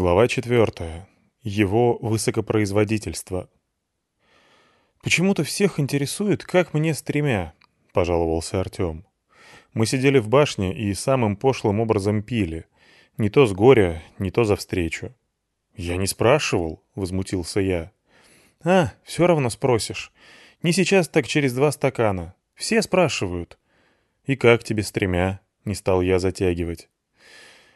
Глава четвертая. Его высокопроизводительство. «Почему-то всех интересует, как мне с тремя», — пожаловался Артем. «Мы сидели в башне и самым пошлым образом пили. Не то с горя, не то за встречу». «Я не спрашивал», — возмутился я. «А, все равно спросишь. Не сейчас, так через два стакана. Все спрашивают». «И как тебе с тремя?» — не стал я затягивать.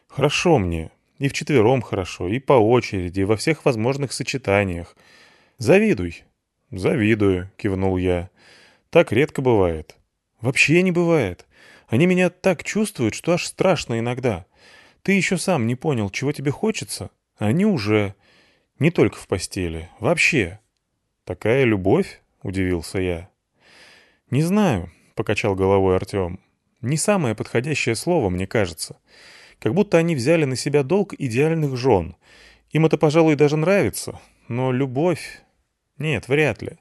«Хорошо мне. И вчетвером хорошо, и по очереди, и во всех возможных сочетаниях. Завидуй. Завидую, кивнул я. Так редко бывает. Вообще не бывает. Они меня так чувствуют, что аж страшно иногда. Ты еще сам не понял, чего тебе хочется. Они уже. Не только в постели. Вообще. Такая любовь? Удивился я. Не знаю, покачал головой Артем. Не самое подходящее слово, мне кажется. Как будто они взяли на себя долг идеальных жен. Им это, пожалуй, даже нравится. Но любовь... Нет, вряд ли.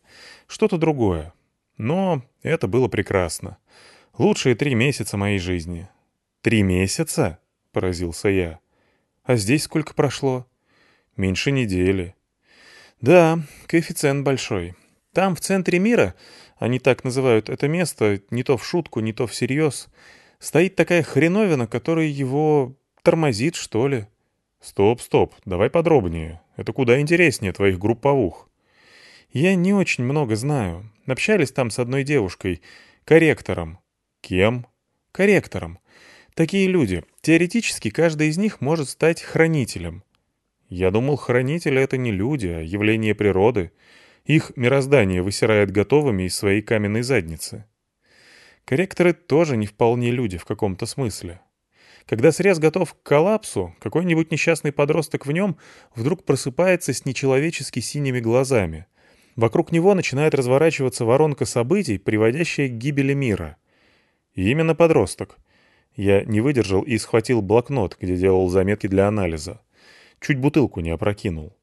Что-то другое. Но это было прекрасно. Лучшие три месяца моей жизни. «Три месяца?» — поразился я. «А здесь сколько прошло?» «Меньше недели». «Да, коэффициент большой. Там, в центре мира, они так называют это место, не то в шутку, не то всерьез, Стоит такая хреновина, которая его тормозит, что ли. Стоп, стоп, давай подробнее. Это куда интереснее твоих групповух. Я не очень много знаю. Общались там с одной девушкой, корректором. Кем? Корректором. Такие люди. Теоретически каждый из них может стать хранителем. Я думал, хранители — это не люди, а явление природы. Их мироздание высирает готовыми из своей каменной задницы. Корректоры тоже не вполне люди в каком-то смысле. Когда срез готов к коллапсу, какой-нибудь несчастный подросток в нем вдруг просыпается с нечеловечески синими глазами. Вокруг него начинает разворачиваться воронка событий, приводящая к гибели мира. И именно подросток. Я не выдержал и схватил блокнот, где делал заметки для анализа. Чуть бутылку не опрокинул.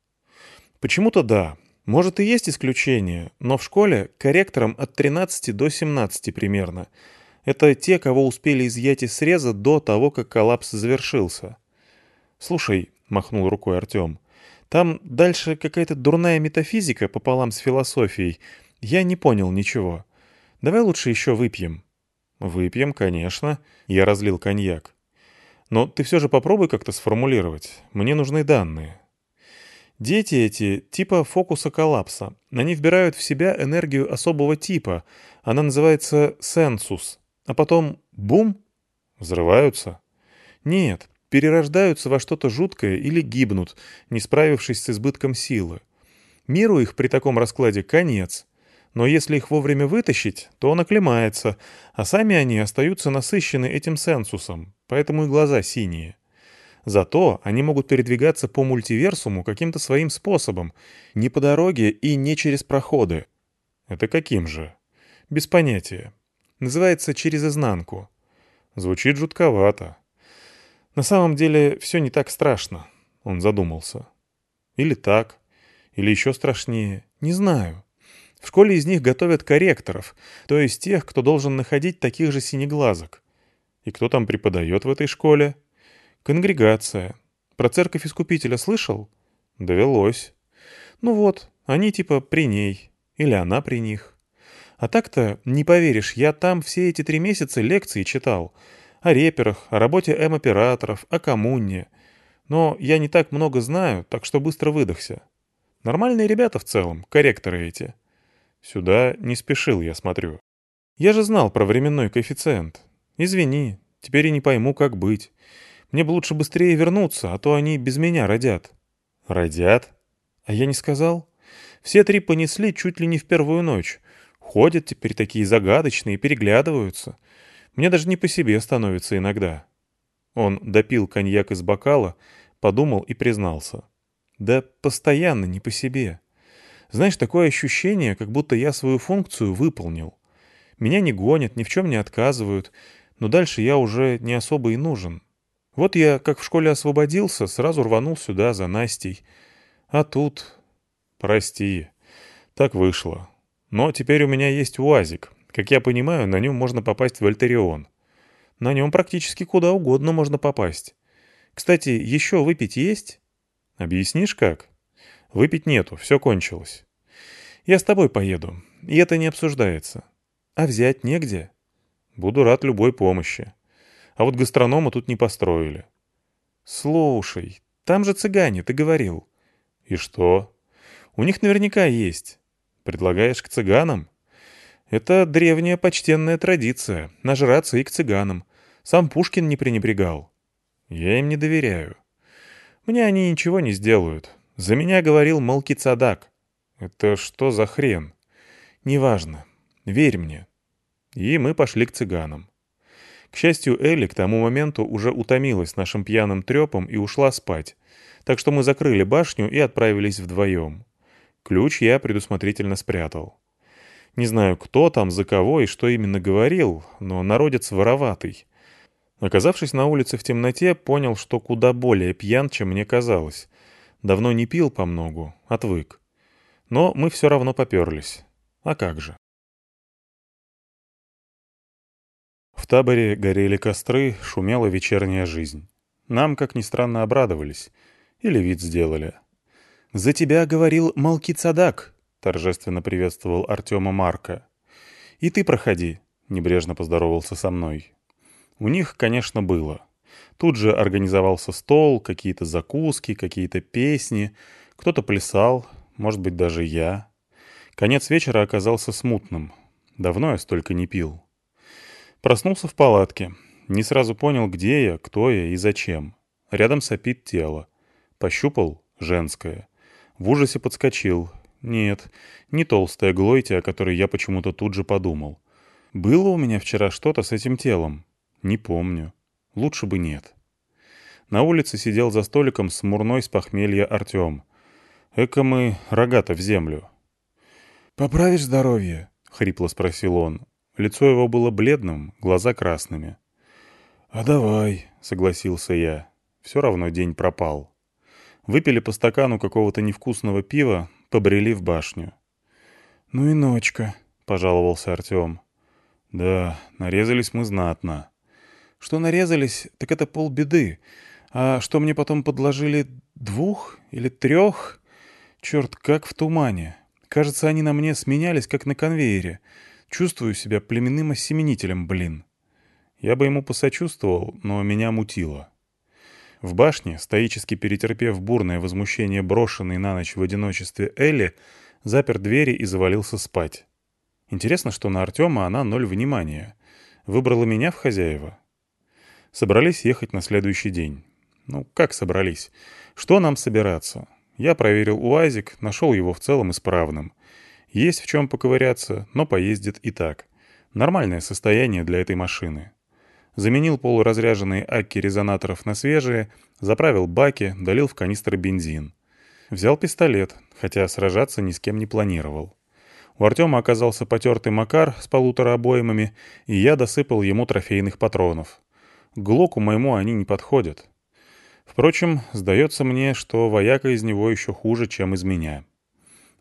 Почему-то да, может и есть исключения, но в школе корректорам от 13 до 17 примерно. Это те, кого успели изъять из среза до того, как коллапс завершился. «Слушай», — махнул рукой Артем, — «там дальше какая-то дурная метафизика пополам с философией. Я не понял ничего. Давай лучше еще выпьем». «Выпьем, конечно», — я разлил коньяк. «Но ты все же попробуй как-то сформулировать. Мне нужны данные». Дети эти типа фокуса коллапса. Они вбирают в себя энергию особого типа. Она называется сенсус. А потом бум — взрываются. Нет, перерождаются во что-то жуткое или гибнут, не справившись с избытком силы. Миру их при таком раскладе конец. Но если их вовремя вытащить, то он оклемается, а сами они остаются насыщены этим сенсусом, поэтому и глаза синие. Зато они могут передвигаться по мультиверсуму каким-то своим способом, не по дороге и не через проходы. Это каким же? Без понятия. Называется «через изнанку». Звучит жутковато. На самом деле все не так страшно, он задумался. Или так, или еще страшнее, не знаю. В школе из них готовят корректоров, то есть тех, кто должен находить таких же синеглазок. И кто там преподает в этой школе? Конгрегация. Про церковь Искупителя слышал? Довелось. Ну вот, они типа при ней. Или она при них. А так-то, не поверишь, я там все эти три месяца лекции читал. О реперах, о работе М-операторов, о коммуне. Но я не так много знаю, так что быстро выдохся. Нормальные ребята в целом, корректоры эти. Сюда не спешил, я смотрю. Я же знал про временной коэффициент. Извини, теперь и не пойму, как быть. Мне бы лучше быстрее вернуться, а то они без меня родят». «Родят?» «А я не сказал?» «Все три понесли чуть ли не в первую ночь. Ходят теперь такие загадочные, переглядываются. Мне даже не по себе становится иногда». Он допил коньяк из бокала, подумал и признался. «Да постоянно не по себе. Знаешь, такое ощущение, как будто я свою функцию выполнил. Меня не гонят, ни в чем не отказывают, но дальше я уже не особо и нужен. Вот я, как в школе освободился, сразу рванул сюда за Настей. А тут... Прости. Так вышло. Но теперь у меня есть УАЗик. Как я понимаю, на нем можно попасть в Альтерион. На нем практически куда угодно можно попасть. Кстати, еще выпить есть? Объяснишь, как? Выпить нету, все кончилось. Я с тобой поеду, и это не обсуждается. А взять негде? Буду рад любой помощи. А вот гастронома тут не построили. Слушай, там же цыгане, ты говорил. И что? У них наверняка есть. Предлагаешь к цыганам? Это древняя почтенная традиция — нажраться и к цыганам. Сам Пушкин не пренебрегал. Я им не доверяю. Мне они ничего не сделают. За меня говорил Малкицадак. Это что за хрен? Неважно. Верь мне. И мы пошли к цыганам. К счастью, Элли к тому моменту уже утомилась нашим пьяным трепом и ушла спать. Так что мы закрыли башню и отправились вдвоем. Ключ я предусмотрительно спрятал. Не знаю, кто там, за кого и что именно говорил, но народец вороватый. Оказавшись на улице в темноте, понял, что куда более пьян, чем мне казалось. Давно не пил по многу, отвык. Но мы все равно поперлись. А как же? В таборе горели костры, шумела вечерняя жизнь. Нам, как ни странно, обрадовались. Или вид сделали. «За тебя говорил Малки Цадак», — торжественно приветствовал Артема Марка. «И ты проходи», — небрежно поздоровался со мной. У них, конечно, было. Тут же организовался стол, какие-то закуски, какие-то песни. Кто-то плясал, может быть, даже я. Конец вечера оказался смутным. Давно я столько не пил. Проснулся в палатке. Не сразу понял, где я, кто я и зачем. Рядом сопит тело. Пощупал — женское. В ужасе подскочил. Нет, не толстая Глойти, о которой я почему-то тут же подумал. Было у меня вчера что-то с этим телом? Не помню. Лучше бы нет. На улице сидел за столиком смурной с похмелья Артем. Эко мы рогато в землю. «Поправишь здоровье?» — хрипло спросил он. Лицо его было бледным, глаза красными. «А давай», — согласился я. Все равно день пропал. Выпили по стакану какого-то невкусного пива, побрели в башню. «Ну и ночка», — пожаловался Артем. «Да, нарезались мы знатно». Что нарезались, так это полбеды. А что мне потом подложили двух или трех? Черт, как в тумане. Кажется, они на мне сменялись, как на конвейере. Чувствую себя племенным осеменителем, блин. Я бы ему посочувствовал, но меня мутило. В башне, стоически перетерпев бурное возмущение брошенной на ночь в одиночестве Элли, запер двери и завалился спать. Интересно, что на Артема она ноль внимания. Выбрала меня в хозяева. Собрались ехать на следующий день. Ну, как собрались? Что нам собираться? Я проверил УАЗик, нашел его в целом исправным. Есть в чем поковыряться, но поездит и так. Нормальное состояние для этой машины. Заменил полуразряженные акки резонаторов на свежие, заправил баки, долил в канистры бензин. Взял пистолет, хотя сражаться ни с кем не планировал. У Артема оказался потертый Макар с полутора обоймами, и я досыпал ему трофейных патронов. К Глоку моему они не подходят. Впрочем, сдается мне, что вояка из него еще хуже, чем из меня.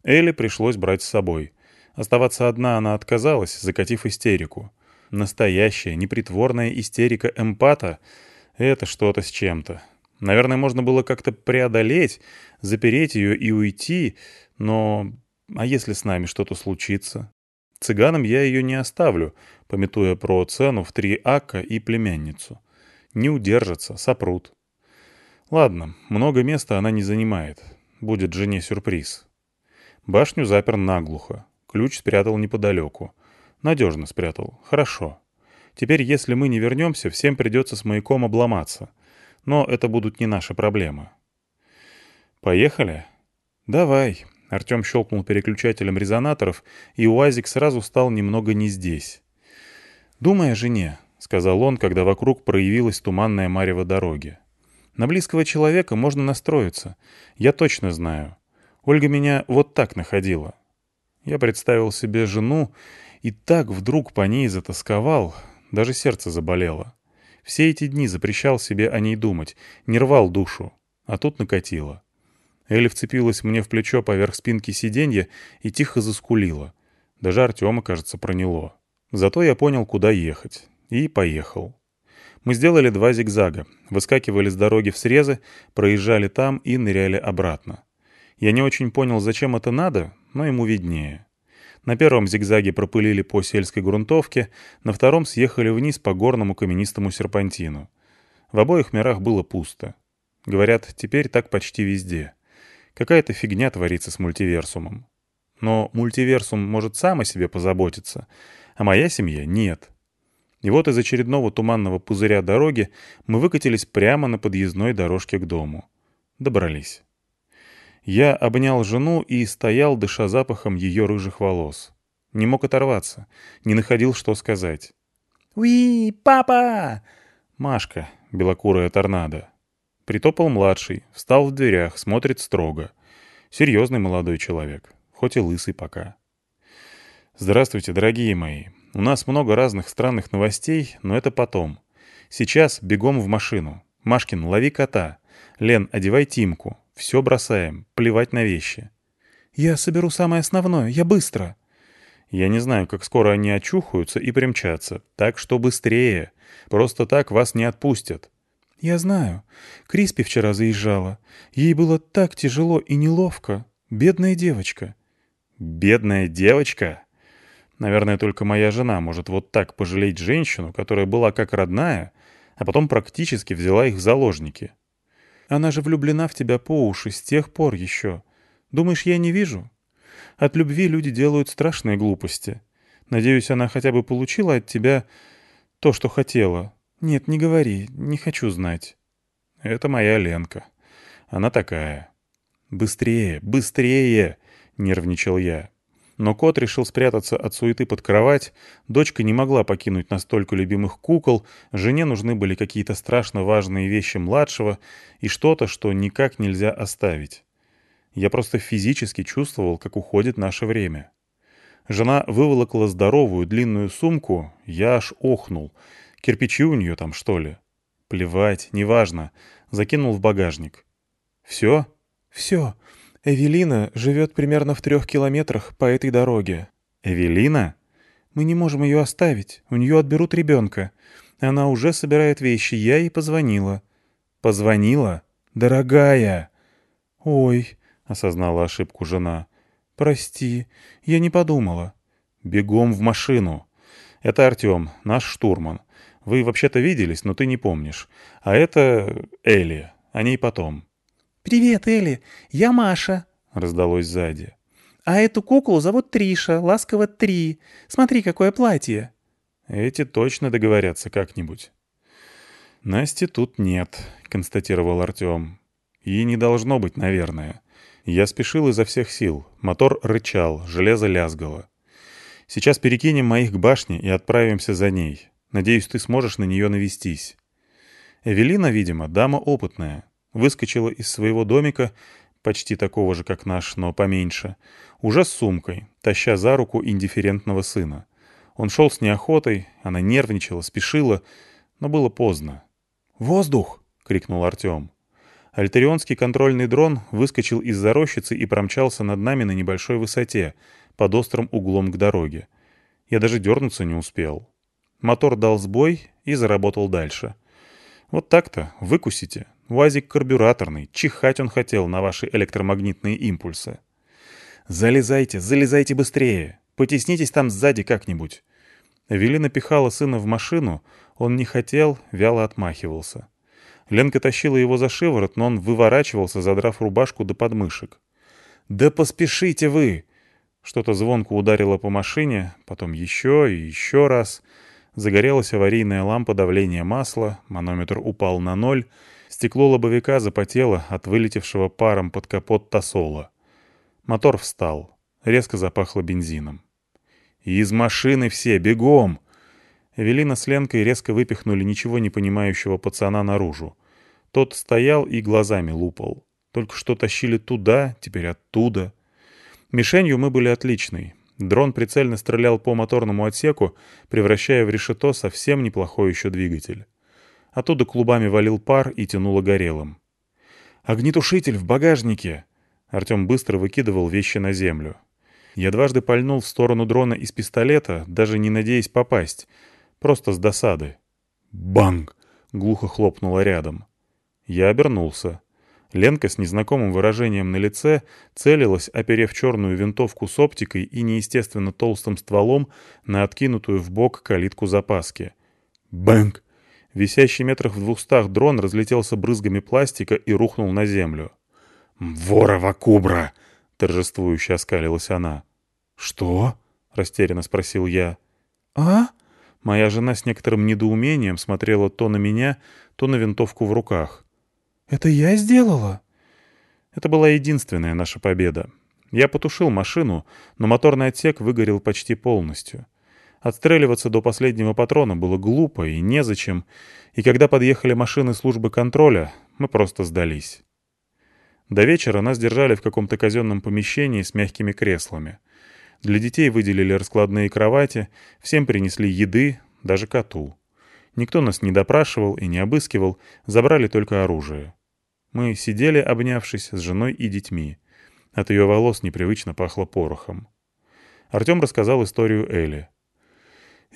Элли пришлось брать с собой. Оставаться одна она отказалась, закатив истерику. Настоящая, непритворная истерика эмпата — это что-то с чем-то. Наверное, можно было как-то преодолеть, запереть ее и уйти, но... А если с нами что-то случится? Цыганам я ее не оставлю, пометуя про цену в три ака и племянницу. Не удержатся, сопрут. Ладно, много места она не занимает. Будет жене сюрприз. Башню запер наглухо. Ключ спрятал неподалеку. Надежно спрятал. Хорошо. Теперь, если мы не вернемся, всем придется с маяком обломаться. Но это будут не наши проблемы. Поехали? Давай. Артем щелкнул переключателем резонаторов, и УАЗик сразу стал немного не здесь. «Думай о жене», — сказал он, когда вокруг проявилась туманная марево дороги. «На близкого человека можно настроиться. Я точно знаю. Ольга меня вот так находила». Я представил себе жену и так вдруг по ней затасковал, даже сердце заболело. Все эти дни запрещал себе о ней думать, не рвал душу, а тут накатило. Элли вцепилась мне в плечо поверх спинки сиденья и тихо заскулила. Даже Артема, кажется, проняло. Зато я понял, куда ехать. И поехал. Мы сделали два зигзага, выскакивали с дороги в срезы, проезжали там и ныряли обратно. Я не очень понял, зачем это надо, но ему виднее. На первом зигзаге пропылили по сельской грунтовке, на втором съехали вниз по горному каменистому серпантину. В обоих мирах было пусто. Говорят, теперь так почти везде. Какая-то фигня творится с мультиверсумом. Но мультиверсум может сам о себе позаботиться, а моя семья — нет. И вот из очередного туманного пузыря дороги мы выкатились прямо на подъездной дорожке к дому. Добрались. Я обнял жену и стоял, дыша запахом ее рыжих волос. Не мог оторваться, не находил, что сказать. «Уи, папа!» Машка, белокурая торнадо. Притопал младший, встал в дверях, смотрит строго. Серьезный молодой человек, хоть и лысый пока. Здравствуйте, дорогие мои. У нас много разных странных новостей, но это потом. Сейчас бегом в машину. Машкин, лови кота. Лен, одевай Тимку. Все бросаем, плевать на вещи. Я соберу самое основное, я быстро. Я не знаю, как скоро они очухаются и примчатся. Так что быстрее. Просто так вас не отпустят. «Я знаю. Криспи вчера заезжала. Ей было так тяжело и неловко. Бедная девочка». «Бедная девочка?» Наверное, только моя жена может вот так пожалеть женщину, которая была как родная, а потом практически взяла их в заложники. Она же влюблена в тебя по уши с тех пор еще. Думаешь, я не вижу? От любви люди делают страшные глупости. Надеюсь, она хотя бы получила от тебя то, что хотела, «Нет, не говори, не хочу знать». «Это моя Ленка. Она такая». «Быстрее, быстрее!» — нервничал я. Но кот решил спрятаться от суеты под кровать, дочка не могла покинуть настолько любимых кукол, жене нужны были какие-то страшно важные вещи младшего и что-то, что никак нельзя оставить. Я просто физически чувствовал, как уходит наше время. Жена выволокла здоровую длинную сумку, я аж охнул — Кирпичи у нее там, что ли? Плевать, неважно. Закинул в багажник. Все? Все. Эвелина живет примерно в трех километрах по этой дороге. Эвелина? Мы не можем ее оставить. У нее отберут ребенка. Она уже собирает вещи. Я ей позвонила. Позвонила? Дорогая. Ой, осознала ошибку жена. Прости, я не подумала. Бегом в машину. Это Артем, наш штурман. Вы вообще-то виделись, но ты не помнишь. А это Элли. О ней потом». «Привет, Элли. Я Маша», — раздалось сзади. «А эту куклу зовут Триша, ласково Три. Смотри, какое платье». «Эти точно договорятся как-нибудь». «Насти тут нет», — констатировал Артем. «И не должно быть, наверное. Я спешил изо всех сил. Мотор рычал, железо лязгало. Сейчас перекинем моих к башне и отправимся за ней. Надеюсь, ты сможешь на нее навестись». Эвелина, видимо, дама опытная. Выскочила из своего домика, почти такого же, как наш, но поменьше, уже с сумкой, таща за руку индифферентного сына. Он шел с неохотой, она нервничала, спешила, но было поздно. «Воздух!» — крикнул Артем. Альтерионский контрольный дрон выскочил из-за рощицы и промчался над нами на небольшой высоте, под острым углом к дороге. Я даже дернуться не успел. Мотор дал сбой и заработал дальше. Вот так-то, выкусите. УАЗик карбюраторный, чихать он хотел на ваши электромагнитные импульсы. Залезайте, залезайте быстрее. Потеснитесь там сзади как-нибудь. Вели напихала сына в машину, он не хотел, вяло отмахивался. Ленка тащила его за шиворот, но он выворачивался, задрав рубашку до подмышек. «Да поспешите вы!» Что-то звонко ударило по машине, потом еще и еще раз — Загорелась аварийная лампа давления масла, манометр упал на ноль, стекло лобовика запотело от вылетевшего паром под капот тосола. Мотор встал. Резко запахло бензином. «Из машины все, бегом!» Эвелина с Ленкой резко выпихнули ничего не понимающего пацана наружу. Тот стоял и глазами лупал. Только что тащили туда, теперь оттуда. Мишенью мы были отличной. Дрон прицельно стрелял по моторному отсеку, превращая в решето совсем неплохой еще двигатель. Оттуда клубами валил пар и тянуло горелым. «Огнетушитель в багажнике!» Артем быстро выкидывал вещи на землю. Я дважды пальнул в сторону дрона из пистолета, даже не надеясь попасть. Просто с досады. Банг! — глухо хлопнула рядом. Я обернулся. Ленка с незнакомым выражением на лице целилась, оперев черную винтовку с оптикой и неестественно толстым стволом на откинутую в бок калитку запаски. Бэнк! Висящий метрах в двухстах дрон разлетелся брызгами пластика и рухнул на землю. «Ворова кубра!» — торжествующе оскалилась она. «Что?» — растерянно спросил я. «А?» Моя жена с некоторым недоумением смотрела то на меня, то на винтовку в руках. «Это я сделала?» Это была единственная наша победа. Я потушил машину, но моторный отсек выгорел почти полностью. Отстреливаться до последнего патрона было глупо и незачем, и когда подъехали машины службы контроля, мы просто сдались. До вечера нас держали в каком-то казенном помещении с мягкими креслами. Для детей выделили раскладные кровати, всем принесли еды, даже коту. Никто нас не допрашивал и не обыскивал, забрали только оружие. Мы сидели, обнявшись, с женой и детьми. От ее волос непривычно пахло порохом. Артем рассказал историю Эли.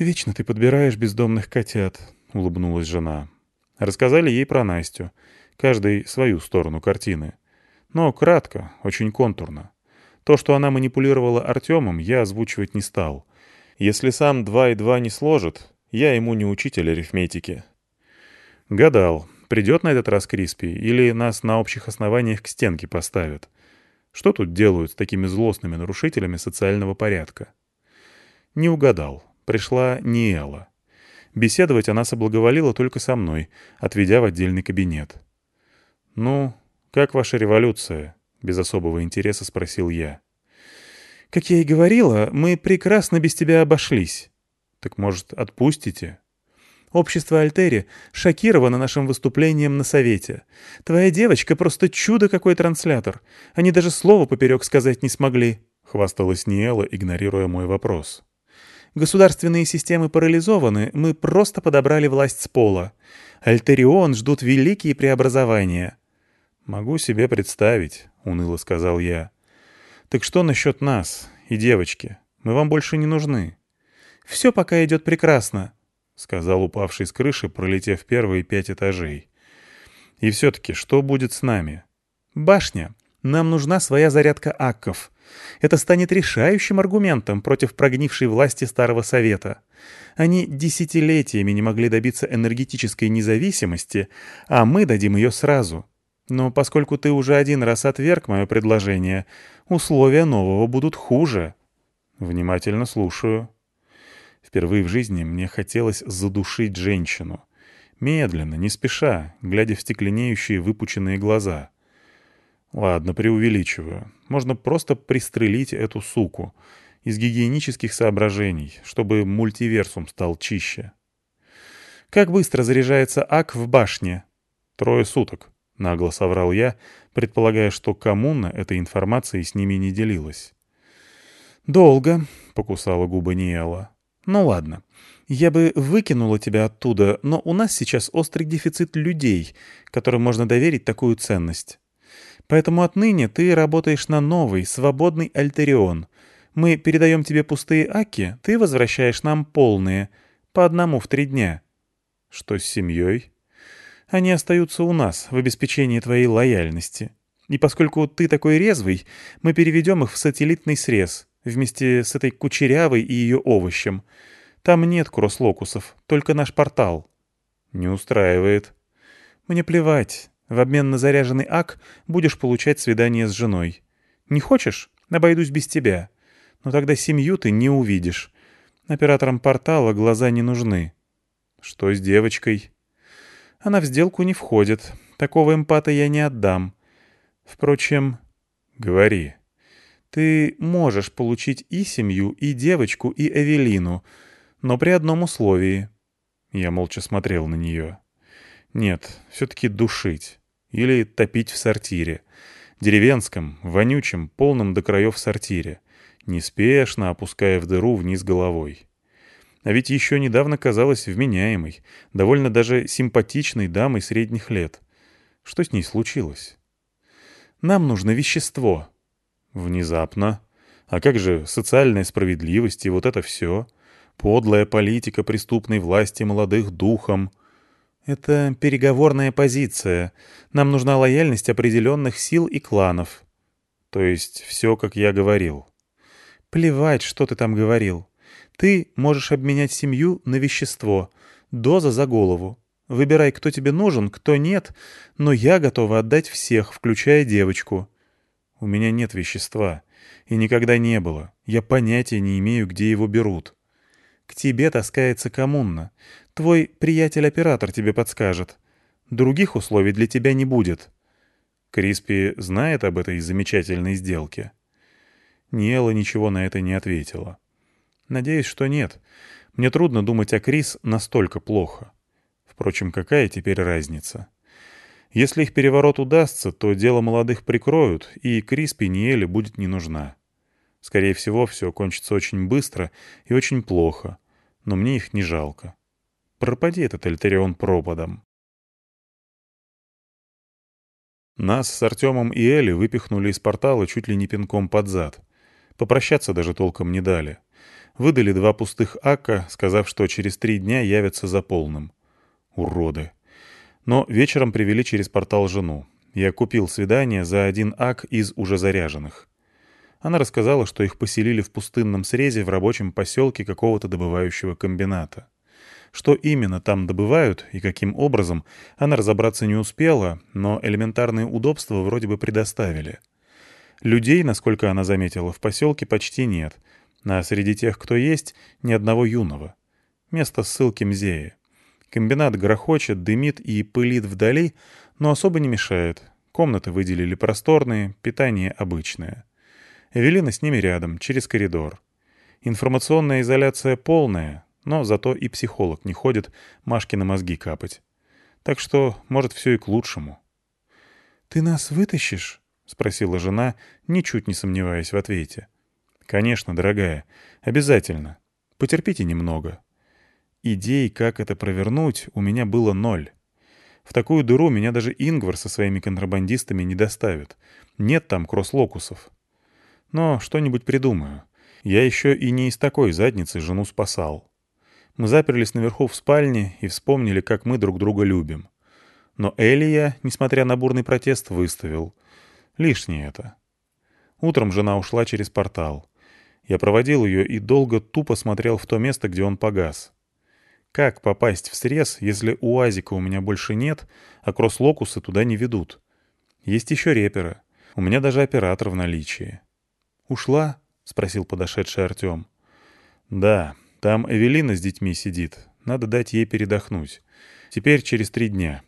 «Вечно ты подбираешь бездомных котят», — улыбнулась жена. Рассказали ей про Настю. Каждый свою сторону картины. Но кратко, очень контурно. То, что она манипулировала Артемом, я озвучивать не стал. Если сам два и два не сложит, я ему не учитель арифметики. Гадал, придет на этот раз Криспи или нас на общих основаниях к стенке поставят. Что тут делают с такими злостными нарушителями социального порядка? Не угадал. Пришла Ниэла. Беседовать она соблаговолила только со мной, отведя в отдельный кабинет. «Ну, как ваша революция?» — без особого интереса спросил я. «Как я и говорила, мы прекрасно без тебя обошлись». «Так, может, отпустите?» Общество Альтери шокировано нашим выступлением на совете. Твоя девочка просто чудо какой транслятор. Они даже слова поперек сказать не смогли», — хвасталась Ниэла, игнорируя мой вопрос. «Государственные системы парализованы, мы просто подобрали власть с пола. Альтерион ждут великие преобразования». «Могу себе представить», — уныло сказал я. «Так что насчет нас и девочки? Мы вам больше не нужны». «Все пока идет прекрасно», — сказал упавший с крыши, пролетев первые пять этажей. «И все-таки, что будет с нами?» «Башня. Нам нужна своя зарядка акков. Это станет решающим аргументом против прогнившей власти Старого Совета. Они десятилетиями не могли добиться энергетической независимости, а мы дадим ее сразу. Но поскольку ты уже один раз отверг мое предложение, условия нового будут хуже». «Внимательно слушаю». Впервые в жизни мне хотелось задушить женщину. Медленно, не спеша, глядя в стекленеющие выпученные глаза. Ладно, преувеличиваю. Можно просто пристрелить эту суку. Из гигиенических соображений, чтобы мультиверсум стал чище. «Как быстро заряжается ак в башне?» «Трое суток», — нагло соврал я, предполагая, что коммуна этой информацией с ними не делилась. «Долго», — покусала губы Ниэла. Ну ладно. Я бы выкинула тебя оттуда, но у нас сейчас острый дефицит людей, которым можно доверить такую ценность. Поэтому отныне ты работаешь на новый, свободный Альтерион. Мы передаем тебе пустые аки, ты возвращаешь нам полные. По одному в три дня. Что с семьей? Они остаются у нас в обеспечении твоей лояльности. И поскольку ты такой резвый, мы переведем их в сателлитный срез вместе с этой кучерявой и ее овощем. Там нет кросс-локусов, только наш портал». «Не устраивает». «Мне плевать. В обмен на заряженный ак будешь получать свидание с женой. Не хочешь? Обойдусь без тебя. Но тогда семью ты не увидишь. Операторам портала глаза не нужны». «Что с девочкой?» «Она в сделку не входит. Такого эмпата я не отдам. Впрочем...» «Говори». Ты можешь получить и семью, и девочку, и Эвелину, но при одном условии. Я молча смотрел на нее. Нет, все-таки душить. Или топить в сортире. Деревенском, вонючем, полном до краев сортире. Неспешно опуская в дыру вниз головой. А ведь еще недавно казалась вменяемой, довольно даже симпатичной дамой средних лет. Что с ней случилось? «Нам нужно вещество», Внезапно. А как же социальная справедливость и вот это все? Подлая политика преступной власти молодых духом. «Это переговорная позиция. Нам нужна лояльность определенных сил и кланов». «То есть все, как я говорил». «Плевать, что ты там говорил. Ты можешь обменять семью на вещество. Доза за голову. Выбирай, кто тебе нужен, кто нет, но я готова отдать всех, включая девочку». «У меня нет вещества. И никогда не было. Я понятия не имею, где его берут». «К тебе таскается коммуна. Твой приятель-оператор тебе подскажет. Других условий для тебя не будет». Криспи знает об этой замечательной сделке? Ниэла ничего на это не ответила. Надеюсь, что нет. Мне трудно думать о Крис настолько плохо. Впрочем, какая теперь разница? Если их переворот удастся, то дело молодых прикроют, и Криспи Ниэле будет не нужна. Скорее всего, все кончится очень быстро и очень плохо, но мне их не жалко. Пропади этот Альтерион пропадом. Нас с Артемом и Элли выпихнули из портала чуть ли не пинком под зад. Попрощаться даже толком не дали. Выдали два пустых ака, сказав, что через три дня явятся за полным. Уроды. Но вечером привели через портал жену. Я купил свидание за один ак из уже заряженных. Она рассказала, что их поселили в пустынном срезе в рабочем поселке какого-то добывающего комбината. Что именно там добывают и каким образом, она разобраться не успела, но элементарные удобства вроде бы предоставили. Людей, насколько она заметила, в поселке почти нет, а среди тех, кто есть, ни одного юного. Место ссылки Мзея. Комбинат грохочет, дымит и пылит вдали, но особо не мешает. Комнаты выделили просторные, питание обычное. Эвелина с ними рядом, через коридор. Информационная изоляция полная, но зато и психолог не ходит Машке на мозги капать. Так что, может, все и к лучшему. «Ты нас вытащишь?» — спросила жена, ничуть не сомневаясь в ответе. «Конечно, дорогая. Обязательно. Потерпите немного». Идей, как это провернуть, у меня было ноль. В такую дыру меня даже Ингвар со своими контрабандистами не доставит. Нет там кросс-локусов. Но что-нибудь придумаю. Я еще и не из такой задницы жену спасал. Мы заперлись наверху в спальне и вспомнили, как мы друг друга любим. Но Элли я, несмотря на бурный протест, выставил. Лишнее это. Утром жена ушла через портал. Я проводил ее и долго тупо смотрел в то место, где он погас. Как попасть в срез, если уазика у меня больше нет, а кросс-локусы туда не ведут? Есть еще реперы. У меня даже оператор в наличии. «Ушла?» — спросил подошедший Артем. «Да, там Эвелина с детьми сидит. Надо дать ей передохнуть. Теперь через три дня.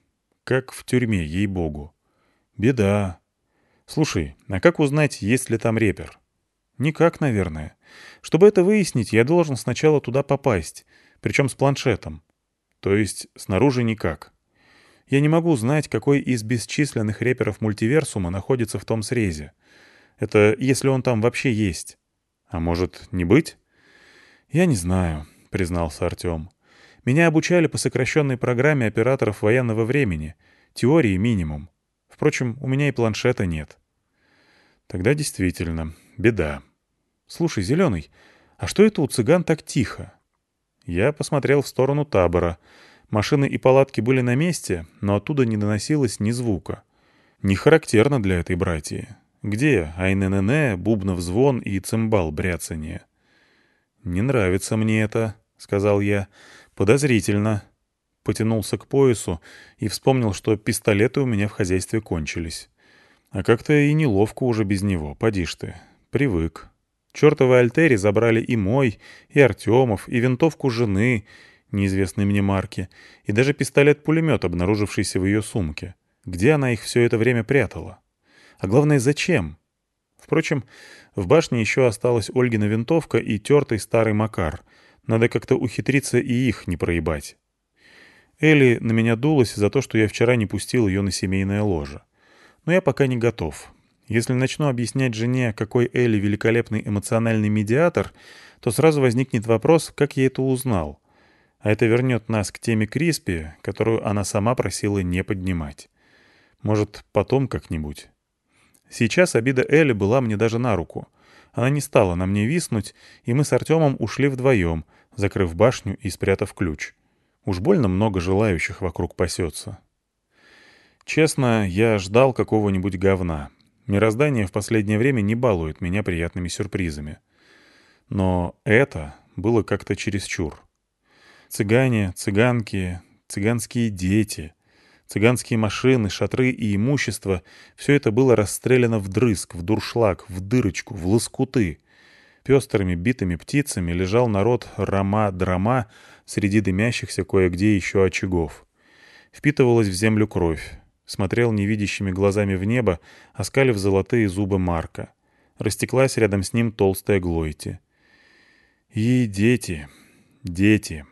Как в тюрьме, ей-богу. Беда. Слушай, а как узнать, есть ли там репер? Никак, наверное. Чтобы это выяснить, я должен сначала туда попасть, причем с планшетом. То есть снаружи никак. Я не могу знать, какой из бесчисленных реперов мультиверсума находится в том срезе. Это если он там вообще есть. А может, не быть? «Я не знаю», — признался Артем. «Меня обучали по сокращенной программе операторов военного времени. Теории минимум. Впрочем, у меня и планшета нет». «Тогда действительно, беда». «Слушай, Зеленый, а что это у цыган так тихо?» Я посмотрел в сторону табора. Машины и палатки были на месте, но оттуда не доносилось ни звука. Не характерно для этой братьи. Где айненене, бубнов звон и цимбал бряцание? «Не нравится мне это», — сказал я. «Подозрительно». Потянулся к поясу и вспомнил, что пистолеты у меня в хозяйстве кончились. А как-то и неловко уже без него, поди ж ты. Привык. Чёртовы альтери забрали и мой, и Артемов, и винтовку жены, неизвестной мне марки, и даже пистолет-пулемет, обнаружившийся в ее сумке. Где она их все это время прятала? А главное, зачем? Впрочем, в башне еще осталась Ольгина винтовка и тертый старый Макар. Надо как-то ухитриться и их не проебать. Элли на меня дулась за то, что я вчера не пустил ее на семейное ложе. Но я пока не готов. Если начну объяснять жене, какой Элли великолепный эмоциональный медиатор, то сразу возникнет вопрос, как я это узнал. А это вернет нас к теме Криспи, которую она сама просила не поднимать. Может, потом как-нибудь. Сейчас обида Эли была мне даже на руку. Она не стала на мне виснуть, и мы с Артемом ушли вдвоем, закрыв башню и спрятав ключ. Уж больно много желающих вокруг пасется. Честно, я ждал какого-нибудь говна. Мироздание в последнее время не балует меня приятными сюрпризами. Но это было как-то чересчур. Цыгане, цыганки, цыганские дети, цыганские машины, шатры и имущество — все это было расстреляно вдрызг, в дуршлаг, в дырочку, в лоскуты. Пестрыми битыми птицами лежал народ рома-драма среди дымящихся кое-где еще очагов. Впитывалась в землю кровь. Смотрел невидящими глазами в небо, оскалив золотые зубы Марка. Растеклась рядом с ним толстая Глойти. И дети, дети.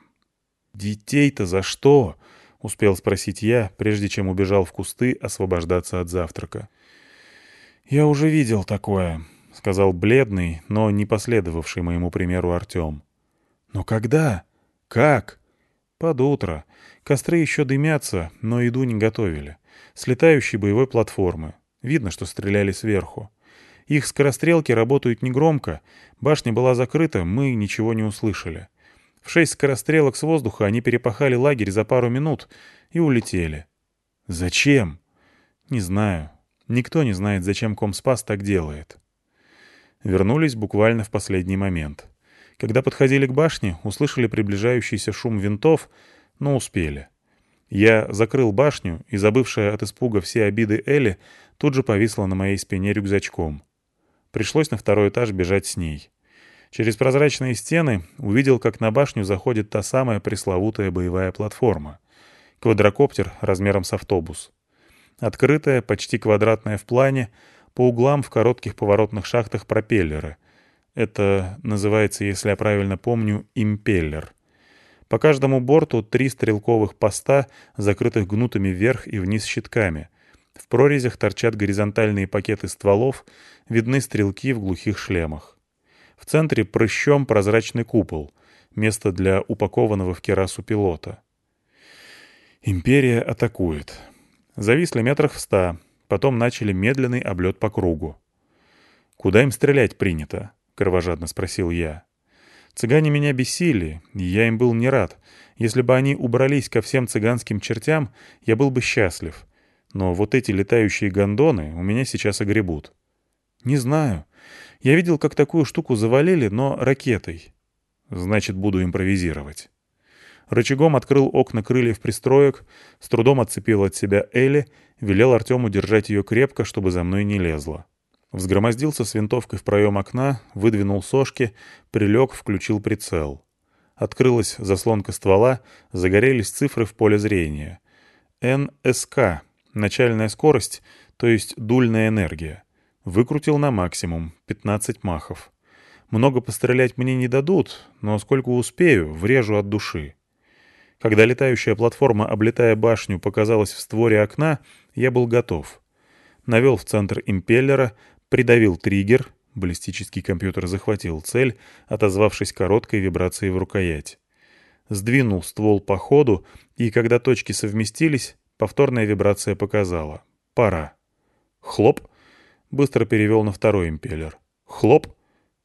«Детей-то за что?» — успел спросить я, прежде чем убежал в кусты освобождаться от завтрака. «Я уже видел такое», — сказал бледный, но не последовавший моему примеру Артем. «Но когда? Как?» «Под утро. Костры еще дымятся, но еду не готовили. С летающей боевой платформы. Видно, что стреляли сверху. Их скорострелки работают негромко. Башня была закрыта, мы ничего не услышали. В шесть скорострелок с воздуха они перепахали лагерь за пару минут и улетели. Зачем? Не знаю. Никто не знает, зачем Комспас так делает. Вернулись буквально в последний момент. Когда подходили к башне, услышали приближающийся шум винтов, но успели. Я закрыл башню, и, забывшая от испуга все обиды Элли, тут же повисла на моей спине рюкзачком. Пришлось на второй этаж бежать с ней. Через прозрачные стены увидел, как на башню заходит та самая пресловутая боевая платформа. Квадрокоптер размером с автобус. Открытая, почти квадратная в плане, по углам в коротких поворотных шахтах пропеллеры. Это называется, если я правильно помню, импеллер. По каждому борту три стрелковых поста, закрытых гнутыми вверх и вниз щитками. В прорезях торчат горизонтальные пакеты стволов, видны стрелки в глухих шлемах. В центре прыщом прозрачный купол, место для упакованного в керасу пилота. Империя атакует. Зависли метрах в ста, потом начали медленный облет по кругу. «Куда им стрелять принято?» — кровожадно спросил я. Цыгане меня бесили, я им был не рад. Если бы они убрались ко всем цыганским чертям, я был бы счастлив. Но вот эти летающие гондоны у меня сейчас огребут. Не знаю. Я видел, как такую штуку завалили, но ракетой. Значит, буду импровизировать. Рычагом открыл окна крыльев пристроек, с трудом отцепил от себя Элли, велел Артему держать ее крепко, чтобы за мной не лезла. Взгромоздился с винтовкой в проем окна, выдвинул сошки, прилег, включил прицел. Открылась заслонка ствола, загорелись цифры в поле зрения. НСК — начальная скорость, то есть дульная энергия. Выкрутил на максимум, 15 махов. Много пострелять мне не дадут, но сколько успею, врежу от души. Когда летающая платформа, облетая башню, показалась в створе окна, я был готов. Навел в центр импеллера, придавил триггер, баллистический компьютер захватил цель, отозвавшись короткой вибрацией в рукоять. Сдвинул ствол по ходу, и когда точки совместились, повторная вибрация показала. Пора. Хлоп! Быстро перевел на второй импеллер. Хлоп!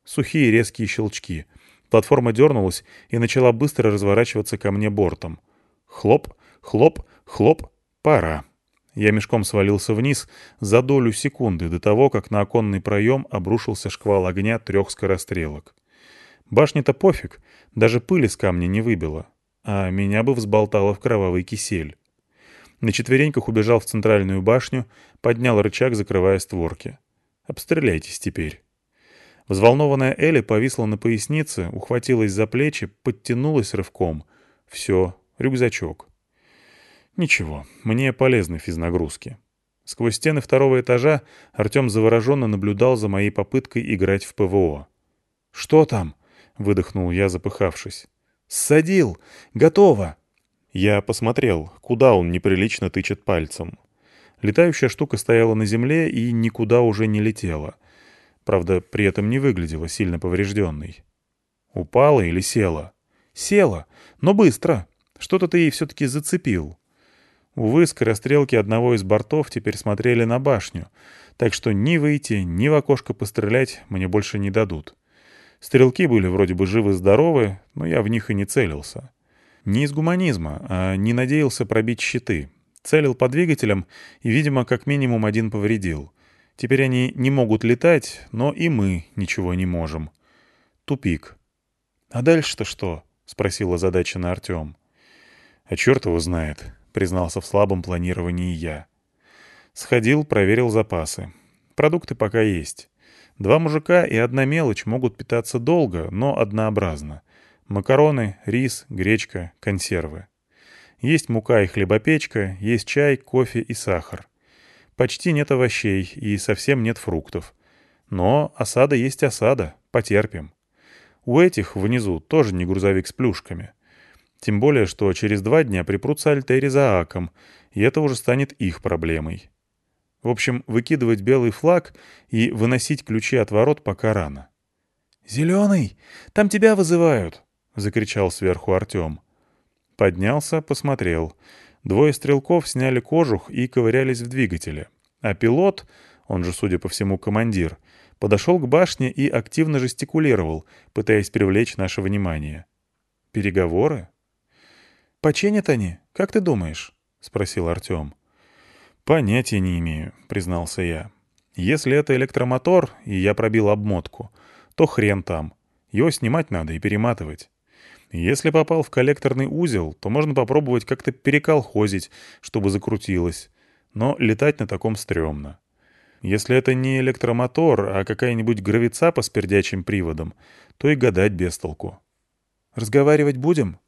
Сухие резкие щелчки. Платформа дернулась и начала быстро разворачиваться ко мне бортом. Хлоп, хлоп, хлоп. Пора. Я мешком свалился вниз за долю секунды до того, как на оконный проем обрушился шквал огня трех скорострелок. Башня-то пофиг, даже пыли с камня не выбило, а меня бы взболтало в кровавый кисель. На четвереньках убежал в центральную башню, поднял рычаг, закрывая створки. «Обстреляйтесь теперь». Взволнованная Элли повисла на пояснице, ухватилась за плечи, подтянулась рывком. Все, рюкзачок. Ничего, мне полезны физнагрузки. Сквозь стены второго этажа Артем завороженно наблюдал за моей попыткой играть в ПВО. «Что там?» — выдохнул я, запыхавшись. «Ссадил! Готово!» Я посмотрел, куда он неприлично тычет пальцем. Летающая штука стояла на земле и никуда уже не летела. Правда, при этом не выглядела сильно поврежденной. Упала или села? Села, но быстро. Что-то ты ей все-таки зацепил. Увы, скорострелки одного из бортов теперь смотрели на башню, так что ни выйти, ни в окошко пострелять мне больше не дадут. Стрелки были вроде бы живы-здоровы, но я в них и не целился. Не из гуманизма, а не надеялся пробить щиты. Целил по двигателям и, видимо, как минимум один повредил. Теперь они не могут летать, но и мы ничего не можем. Тупик. «А дальше-то что?» — спросила озадаченно Артем. «А черт его знает», — признался в слабом планировании я. Сходил, проверил запасы. Продукты пока есть. Два мужика и одна мелочь могут питаться долго, но однообразно. Макароны, рис, гречка, консервы. Есть мука и хлебопечка, есть чай, кофе и сахар. Почти нет овощей и совсем нет фруктов. Но осада есть осада, потерпим. У этих внизу тоже не грузовик с плюшками. Тем более, что через два дня припрутся Альтери за Аком, и это уже станет их проблемой. В общем, выкидывать белый флаг и выносить ключи от ворот пока рано. «Зеленый, там тебя вызывают!» — закричал сверху Артем. Поднялся, посмотрел. Двое стрелков сняли кожух и ковырялись в двигателе. А пилот, он же, судя по всему, командир, подошел к башне и активно жестикулировал, пытаясь привлечь наше внимание. «Переговоры?» «Починят они, как ты думаешь?» — спросил Артем. «Понятия не имею», — признался я. «Если это электромотор, и я пробил обмотку, то хрен там. Его снимать надо и перематывать. Если попал в коллекторный узел, то можно попробовать как-то переколхозить, чтобы закрутилось. Но летать на таком стрёмно. Если это не электромотор, а какая-нибудь гравицапа с пердячим приводом, то и гадать без толку. «Разговаривать будем?»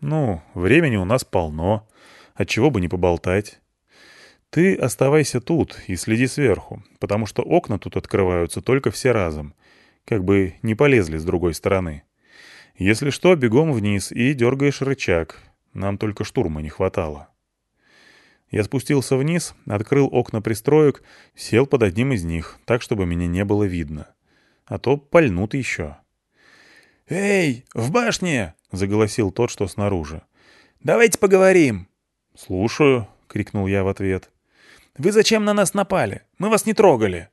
«Ну, времени у нас полно. Отчего бы не поболтать». Ты оставайся тут и следи сверху, потому что окна тут открываются только все разом, как бы не полезли с другой стороны. Если что, бегом вниз и дергаешь рычаг. Нам только штурма не хватало. Я спустился вниз, открыл окна пристроек, сел под одним из них, так, чтобы меня не было видно. А то пальнут еще. «Эй, в башне!» — заголосил тот, что снаружи. «Давайте поговорим!» «Слушаю!» — крикнул я в ответ. Вы зачем на нас напали? Мы вас не трогали.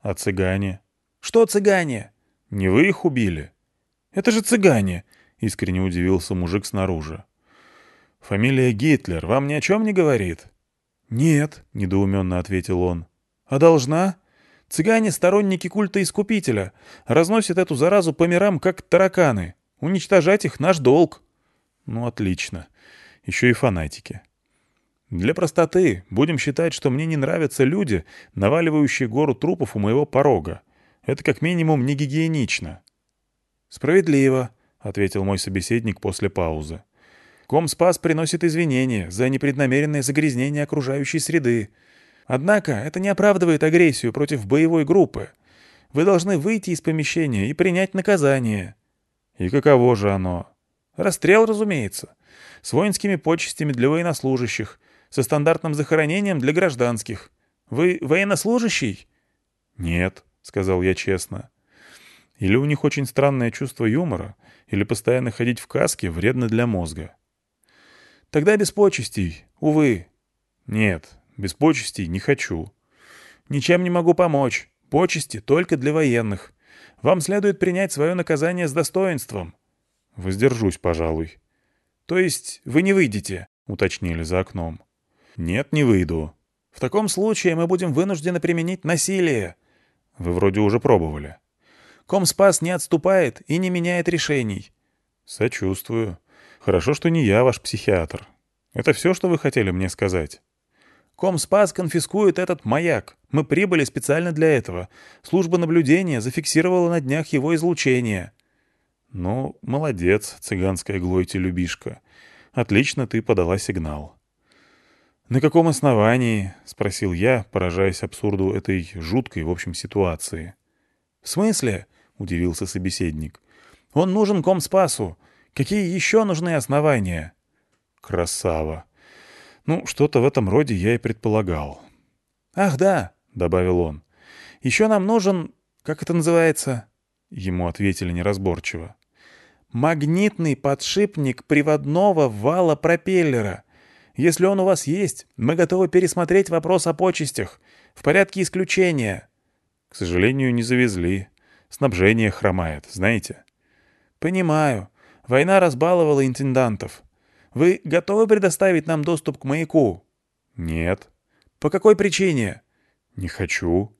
А цыгане? Что цыгане? Не вы их убили? Это же цыгане, искренне удивился мужик снаружи. Фамилия Гитлер вам ни о чем не говорит? Нет, недоуменно ответил он. А должна? Цыгане — сторонники культа Искупителя, разносят эту заразу по мирам, как тараканы. Уничтожать их — наш долг. Ну, отлично. Еще и фанатики. Для простоты будем считать, что мне не нравятся люди, наваливающие гору трупов у моего порога. Это как минимум не гигиенично. «Справедливо», — ответил мой собеседник после паузы. «Комспас приносит извинения за непреднамеренное загрязнение окружающей среды. Однако это не оправдывает агрессию против боевой группы. Вы должны выйти из помещения и принять наказание». «И каково же оно?» «Расстрел, разумеется. С воинскими почестями для военнослужащих, со стандартным захоронением для гражданских. Вы военнослужащий?» «Нет», — сказал я честно. «Или у них очень странное чувство юмора, или постоянно ходить в каске вредно для мозга». «Тогда без почестей, увы». «Нет, без почестей не хочу». «Ничем не могу помочь. Почести только для военных. Вам следует принять свое наказание с достоинством». «Воздержусь, пожалуй». «То есть вы не выйдете?» — уточнили за окном. «Нет, не выйду». «В таком случае мы будем вынуждены применить насилие». «Вы вроде уже пробовали». «Комспас не отступает и не меняет решений». «Сочувствую. Хорошо, что не я ваш психиатр. Это все, что вы хотели мне сказать?» «Комспас конфискует этот маяк. Мы прибыли специально для этого. Служба наблюдения зафиксировала на днях его излучение». «Ну, молодец, цыганская Глойте-любишка. Отлично ты подала сигнал». «На каком основании?» — спросил я, поражаясь абсурду этой жуткой, в общем, ситуации. «В смысле?» — удивился собеседник. «Он нужен Комспасу. Какие еще нужны основания?» «Красава. Ну, что-то в этом роде я и предполагал». «Ах, да», — добавил он. «Еще нам нужен... Как это называется?» Ему ответили неразборчиво. «Магнитный подшипник приводного вала пропеллера». Если он у вас есть, мы готовы пересмотреть вопрос о почестях. В порядке исключения». «К сожалению, не завезли. Снабжение хромает, знаете». «Понимаю. Война разбаловала интендантов. Вы готовы предоставить нам доступ к маяку?» «Нет». «По какой причине?» «Не хочу».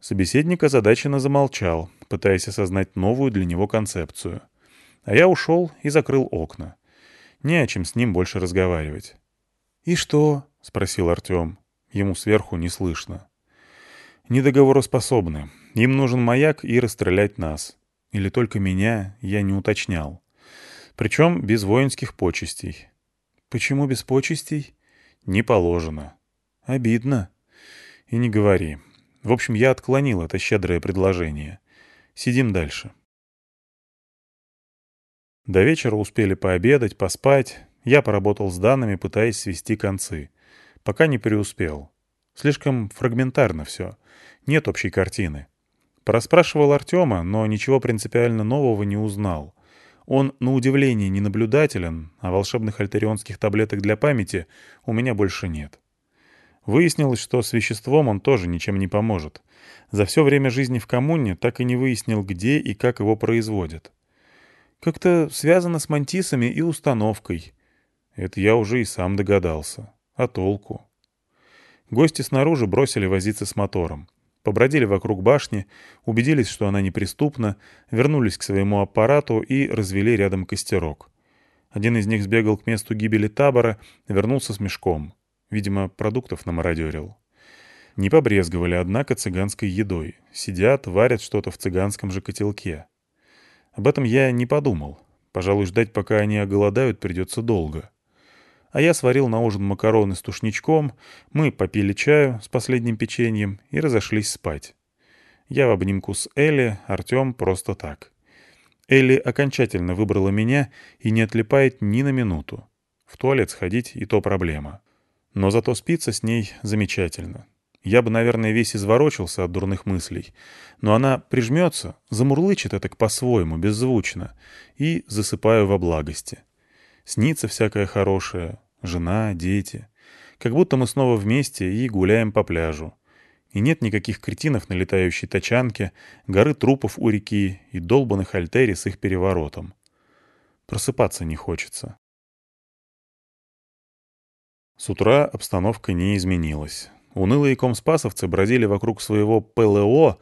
Собеседник озадаченно замолчал, пытаясь осознать новую для него концепцию. А я ушел и закрыл окна. Не о чем с ним больше разговаривать. «И что?» — спросил Артем. Ему сверху не слышно. «Недоговороспособны. Им нужен маяк и расстрелять нас. Или только меня, я не уточнял. Причем без воинских почестей». «Почему без почестей?» «Не положено». «Обидно». «И не говори. В общем, я отклонил это щедрое предложение. Сидим дальше». До вечера успели пообедать, поспать. Я поработал с данными, пытаясь свести концы. Пока не преуспел. Слишком фрагментарно все. Нет общей картины. Порасспрашивал Артема, но ничего принципиально нового не узнал. Он, на удивление, не наблюдателен, а волшебных альтерионских таблеток для памяти у меня больше нет. Выяснилось, что с веществом он тоже ничем не поможет. За все время жизни в коммуне так и не выяснил, где и как его производят. Как-то связано с мантисами и установкой. Это я уже и сам догадался. А толку? Гости снаружи бросили возиться с мотором. Побродили вокруг башни, убедились, что она неприступна, вернулись к своему аппарату и развели рядом костерок. Один из них сбегал к месту гибели табора, вернулся с мешком. Видимо, продуктов намародерил. Не побрезговали, однако, цыганской едой. Сидят, варят что-то в цыганском же котелке. Об этом я не подумал. Пожалуй, ждать, пока они оголодают, придется долго. А я сварил на ужин макароны с тушничком, мы попили чаю с последним печеньем и разошлись спать. Я в обнимку с Элли, Артем просто так. Элли окончательно выбрала меня и не отлипает ни на минуту. В туалет сходить и то проблема. Но зато спится с ней замечательно. Я бы, наверное, весь изворочился от дурных мыслей. Но она прижмется, замурлычет это по-своему, беззвучно, и засыпаю во благости. Снится всякое хорошее. Жена, дети. Как будто мы снова вместе и гуляем по пляжу. И нет никаких кретинов на летающей тачанке, горы трупов у реки и долбанных альтери с их переворотом. Просыпаться не хочется. С утра обстановка не изменилась. Унылые комспасовцы бродили вокруг своего ПЛО,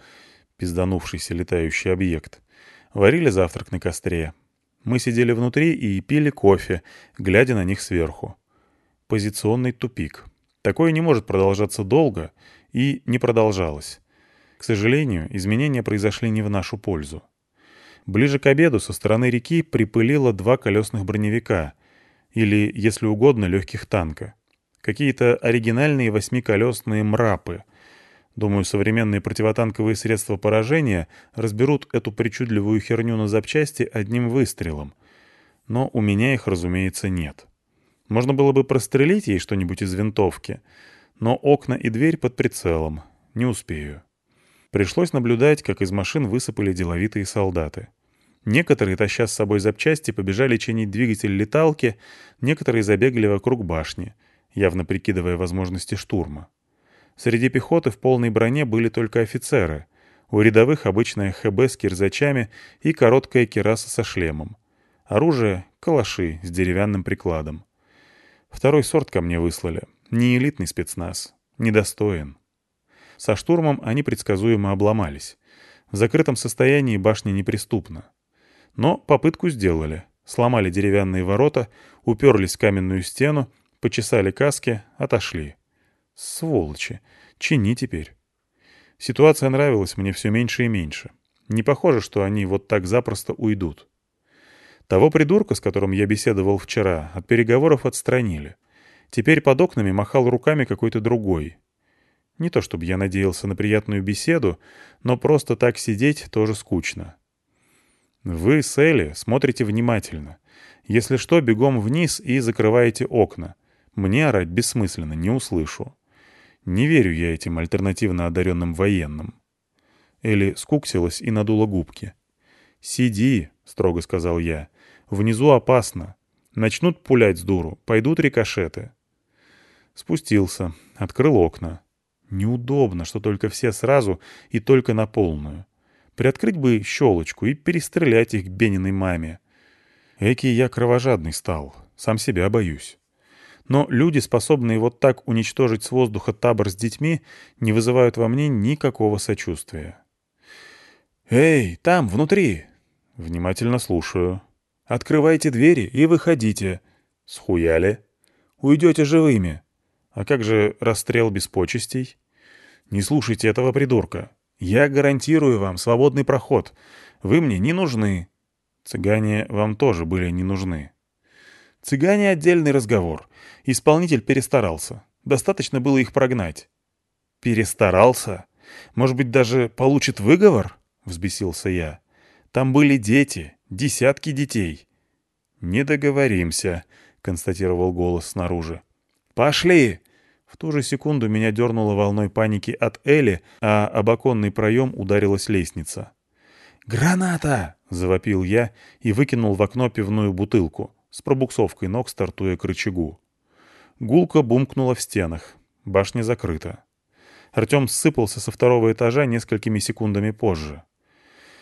пизданувшийся летающий объект. Варили завтрак на костре, мы сидели внутри и пили кофе, глядя на них сверху. Позиционный тупик. Такое не может продолжаться долго и не продолжалось. К сожалению, изменения произошли не в нашу пользу. Ближе к обеду со стороны реки припылило два колесных броневика, или, если угодно, легких танка. Какие-то оригинальные восьмиколесные мрапы, Думаю, современные противотанковые средства поражения разберут эту причудливую херню на запчасти одним выстрелом. Но у меня их, разумеется, нет. Можно было бы прострелить ей что-нибудь из винтовки, но окна и дверь под прицелом. Не успею. Пришлось наблюдать, как из машин высыпали деловитые солдаты. Некоторые, таща с собой запчасти, побежали чинить двигатель леталки, некоторые забегали вокруг башни, явно прикидывая возможности штурма. Среди пехоты в полной броне были только офицеры. У рядовых обычная ХБ с кирзачами и короткая кераса со шлемом. Оружие — калаши с деревянным прикладом. Второй сорт ко мне выслали. Не элитный спецназ. Недостоин. Со штурмом они предсказуемо обломались. В закрытом состоянии башня неприступна. Но попытку сделали. Сломали деревянные ворота, уперлись в каменную стену, почесали каски, отошли. Сволочи. Чини теперь. Ситуация нравилась мне все меньше и меньше. Не похоже, что они вот так запросто уйдут. Того придурка, с которым я беседовал вчера, от переговоров отстранили. Теперь под окнами махал руками какой-то другой. Не то чтобы я надеялся на приятную беседу, но просто так сидеть тоже скучно. Вы с Элли смотрите внимательно. Если что, бегом вниз и закрываете окна. Мне орать бессмысленно, не услышу. Не верю я этим альтернативно одаренным военным. Элли скуксилась и надула губки. «Сиди», — строго сказал я. «Внизу опасно. Начнут пулять с дуру, пойдут рикошеты». Спустился, открыл окна. Неудобно, что только все сразу и только на полную. Приоткрыть бы щелочку и перестрелять их Бениной маме. Эки я кровожадный стал. сам себя боюсь. Но люди, способные вот так уничтожить с воздуха табор с детьми, не вызывают во мне никакого сочувствия. «Эй, там, внутри!» «Внимательно слушаю». «Открывайте двери и выходите». «Схуяли?» «Уйдете живыми». «А как же расстрел без почестей?» «Не слушайте этого придурка. Я гарантирую вам свободный проход. Вы мне не нужны». «Цыгане вам тоже были не нужны». «Цыгане — отдельный разговор. Исполнитель перестарался. Достаточно было их прогнать». «Перестарался? Может быть, даже получит выговор?» — взбесился я. «Там были дети, десятки детей». «Не договоримся», — констатировал голос снаружи. «Пошли!» В ту же секунду меня дернуло волной паники от Эли, а об оконный проем ударилась лестница. «Граната!» — завопил я и выкинул в окно пивную бутылку, с пробуксовкой ног стартуя к рычагу. Гулка бумкнула в стенах. Башня закрыта. Артем ссыпался со второго этажа несколькими секундами позже.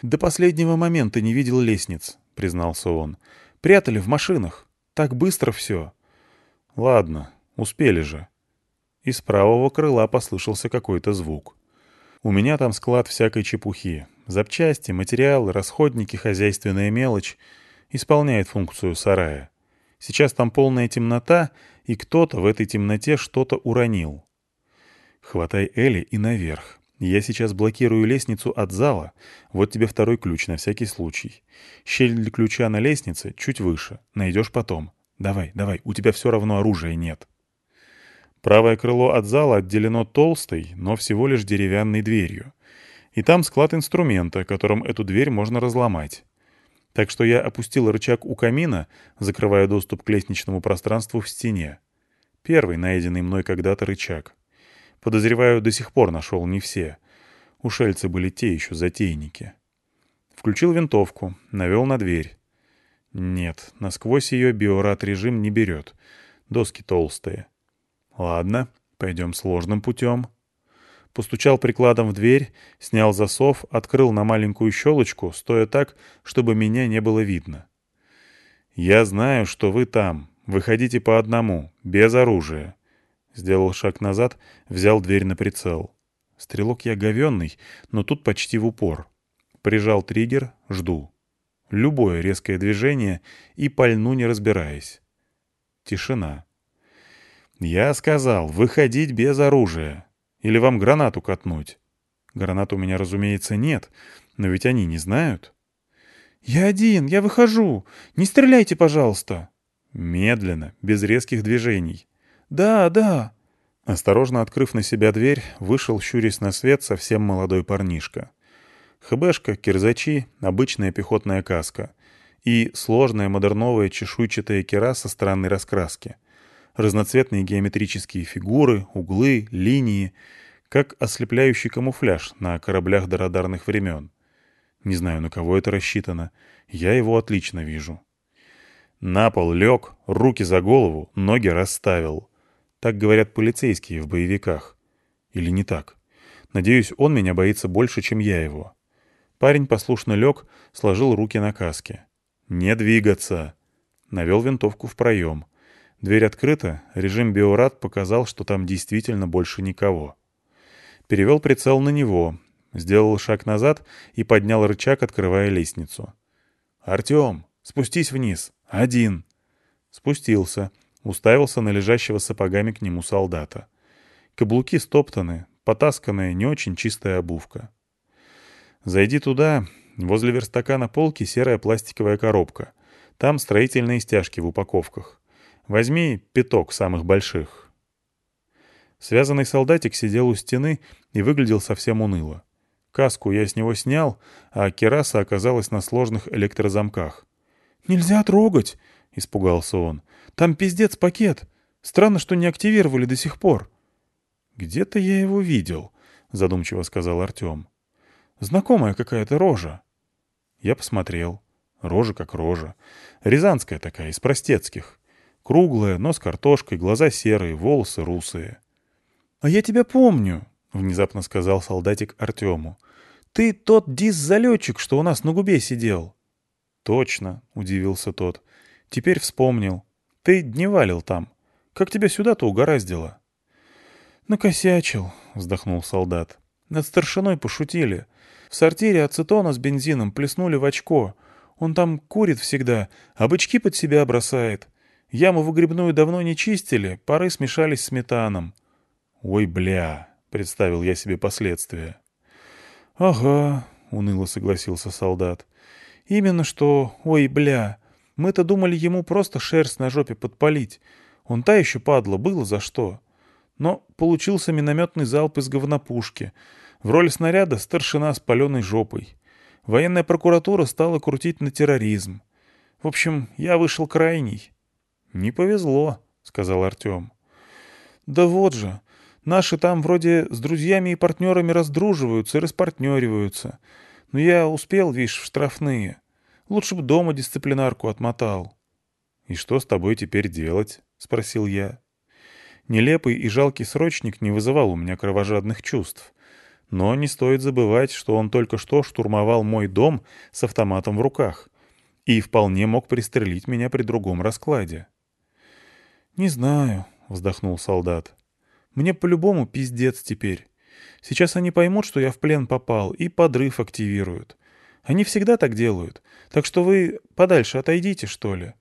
«До последнего момента не видел лестниц», — признался он. «Прятали в машинах. Так быстро все». «Ладно, успели же». Из правого крыла послышался какой-то звук. У меня там склад всякой чепухи. Запчасти, материалы, расходники, хозяйственная мелочь. Исполняет функцию сарая. Сейчас там полная темнота, и кто-то в этой темноте что-то уронил. Хватай Элли и наверх. Я сейчас блокирую лестницу от зала. Вот тебе второй ключ на всякий случай. Щель для ключа на лестнице чуть выше. Найдешь потом. Давай, давай, у тебя все равно оружия нет. Правое крыло от зала отделено толстой, но всего лишь деревянной дверью. И там склад инструмента, которым эту дверь можно разломать. Так что я опустил рычаг у камина, закрывая доступ к лестничному пространству в стене. Первый найденный мной когда-то рычаг. Подозреваю, до сих пор нашел не все. Ушельцы были те еще затейники. Включил винтовку, навел на дверь. Нет, насквозь ее биорат-режим не берет. Доски толстые. Ладно, пойдем сложным путем. Постучал прикладом в дверь, снял засов, открыл на маленькую щелочку, стоя так, чтобы меня не было видно. «Я знаю, что вы там. Выходите по одному, без оружия». Сделал шаг назад, взял дверь на прицел. Стрелок я говенный, но тут почти в упор. Прижал триггер, жду. Любое резкое движение и пальну не разбираясь. Тишина. «Я сказал, выходить без оружия. Или вам гранату катнуть?» Гранат у меня, разумеется, нет, но ведь они не знают. «Я один, я выхожу. Не стреляйте, пожалуйста». Медленно, без резких движений. «Да, да». Осторожно открыв на себя дверь, вышел, щурясь на свет, совсем молодой парнишка. ХБшка, кирзачи, обычная пехотная каска и сложная модерновая чешуйчатая кера со странной раскраски — разноцветные геометрические фигуры, углы, линии, как ослепляющий камуфляж на кораблях дорадарных времен. Не знаю, на кого это рассчитано. Я его отлично вижу. На пол лег, руки за голову, ноги расставил. Так говорят полицейские в боевиках. Или не так? Надеюсь, он меня боится больше, чем я его. Парень послушно лег, сложил руки на каске. «Не двигаться!» Навел винтовку в проем. Дверь открыта, режим биорад показал, что там действительно больше никого. Перевел прицел на него, сделал шаг назад и поднял рычаг, открывая лестницу. «Артем, спустись вниз. Один». Спустился, уставился на лежащего сапогами к нему солдата. Каблуки стоптаны, потасканная, не очень чистая обувка. «Зайди туда. Возле верстака на полке серая пластиковая коробка. Там строительные стяжки в упаковках. Возьми пяток самых больших». Связанный солдатик сидел у стены и выглядел совсем уныло. Каску я с него снял, а кераса оказалась на сложных электрозамках. «Нельзя трогать!» — испугался он. «Там пиздец пакет. Странно, что не активировали до сих пор». «Где-то я его видел», — задумчиво сказал Артем. «Знакомая какая-то рожа». Я посмотрел. Рожа как рожа. Рязанская такая, из простецких. Круглая, нос картошкой, глаза серые, волосы русые. — А я тебя помню, — внезапно сказал солдатик Артему. — Ты тот дис-залетчик, что у нас на губе сидел. — Точно, — удивился тот. — Теперь вспомнил. Ты дневалил там. Как тебя сюда-то угораздило?» «Накосячил», — вздохнул солдат. «Над старшиной пошутили. В сортире ацетона с бензином плеснули в очко. Он там курит всегда, а бычки под себя бросает. Яму выгребную давно не чистили, пары смешались с метаном». «Ой, бля», — представил я себе последствия. «Ага», — уныло согласился солдат. «Именно что, ой, бля. Мы-то думали ему просто шерсть на жопе подпалить. Он та еще падла, было за что. Но получился минометный залп из говнопушки. В роли снаряда старшина с паленой жопой. Военная прокуратура стала крутить на терроризм. В общем, я вышел крайний. «Не повезло», — сказал Артем. «Да вот же. Наши там вроде с друзьями и партнерами раздруживаются и распартнериваются. Но я успел, видишь, в штрафные. Лучше бы дома дисциплинарку отмотал». «И что с тобой теперь делать?» — спросил я. Нелепый и жалкий срочник не вызывал у меня кровожадных чувств. Но не стоит забывать, что он только что штурмовал мой дом с автоматом в руках и вполне мог пристрелить меня при другом раскладе. «Не знаю», — вздохнул солдат. «Мне по-любому пиздец теперь. Сейчас они поймут, что я в плен попал, и подрыв активируют. Они всегда так делают. Так что вы подальше отойдите, что ли».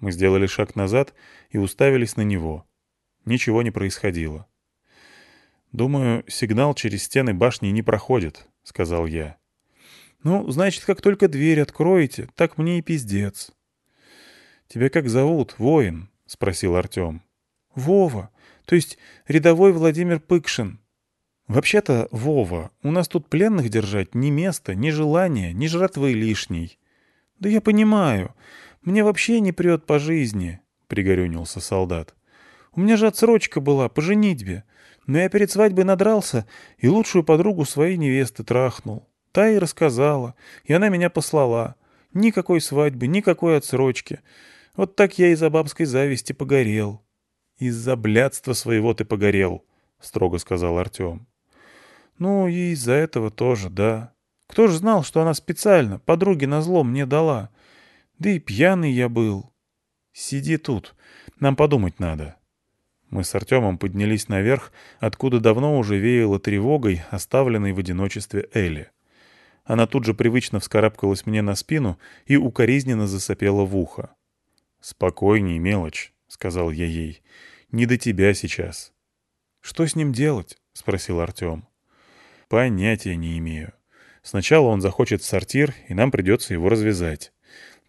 Мы сделали шаг назад и уставились на него. Ничего не происходило. «Думаю, сигнал через стены башни не проходит», — сказал я. «Ну, значит, как только дверь откроете, так мне и пиздец». «Тебя как зовут, воин?» — спросил Артем. «Вова, то есть рядовой Владимир Пыкшин». «Вообще-то, Вова, у нас тут пленных держать ни места, ни желания, ни жратвы лишней». «Да я понимаю. Мне вообще не прет по жизни», — пригорюнился солдат. «У меня же отсрочка была по женитьбе. Но я перед свадьбой надрался и лучшую подругу своей невесты трахнул. Та и рассказала, и она меня послала. Никакой свадьбы, никакой отсрочки. Вот так я из-за бабской зависти погорел. — Из-за блядства своего ты погорел, — строго сказал Артем. — Ну и из-за этого тоже, да. Кто ж знал, что она специально, подруге на зло мне дала. Да и пьяный я был. — Сиди тут, нам подумать надо. Мы с Артемом поднялись наверх, откуда давно уже веяло тревогой, оставленной в одиночестве Элли. Она тут же привычно вскарабкалась мне на спину и укоризненно засопела в ухо. «Спокойней, мелочь», — сказал я ей. «Не до тебя сейчас». «Что с ним делать?» — спросил Артем. «Понятия не имею. Сначала он захочет сортир, и нам придется его развязать.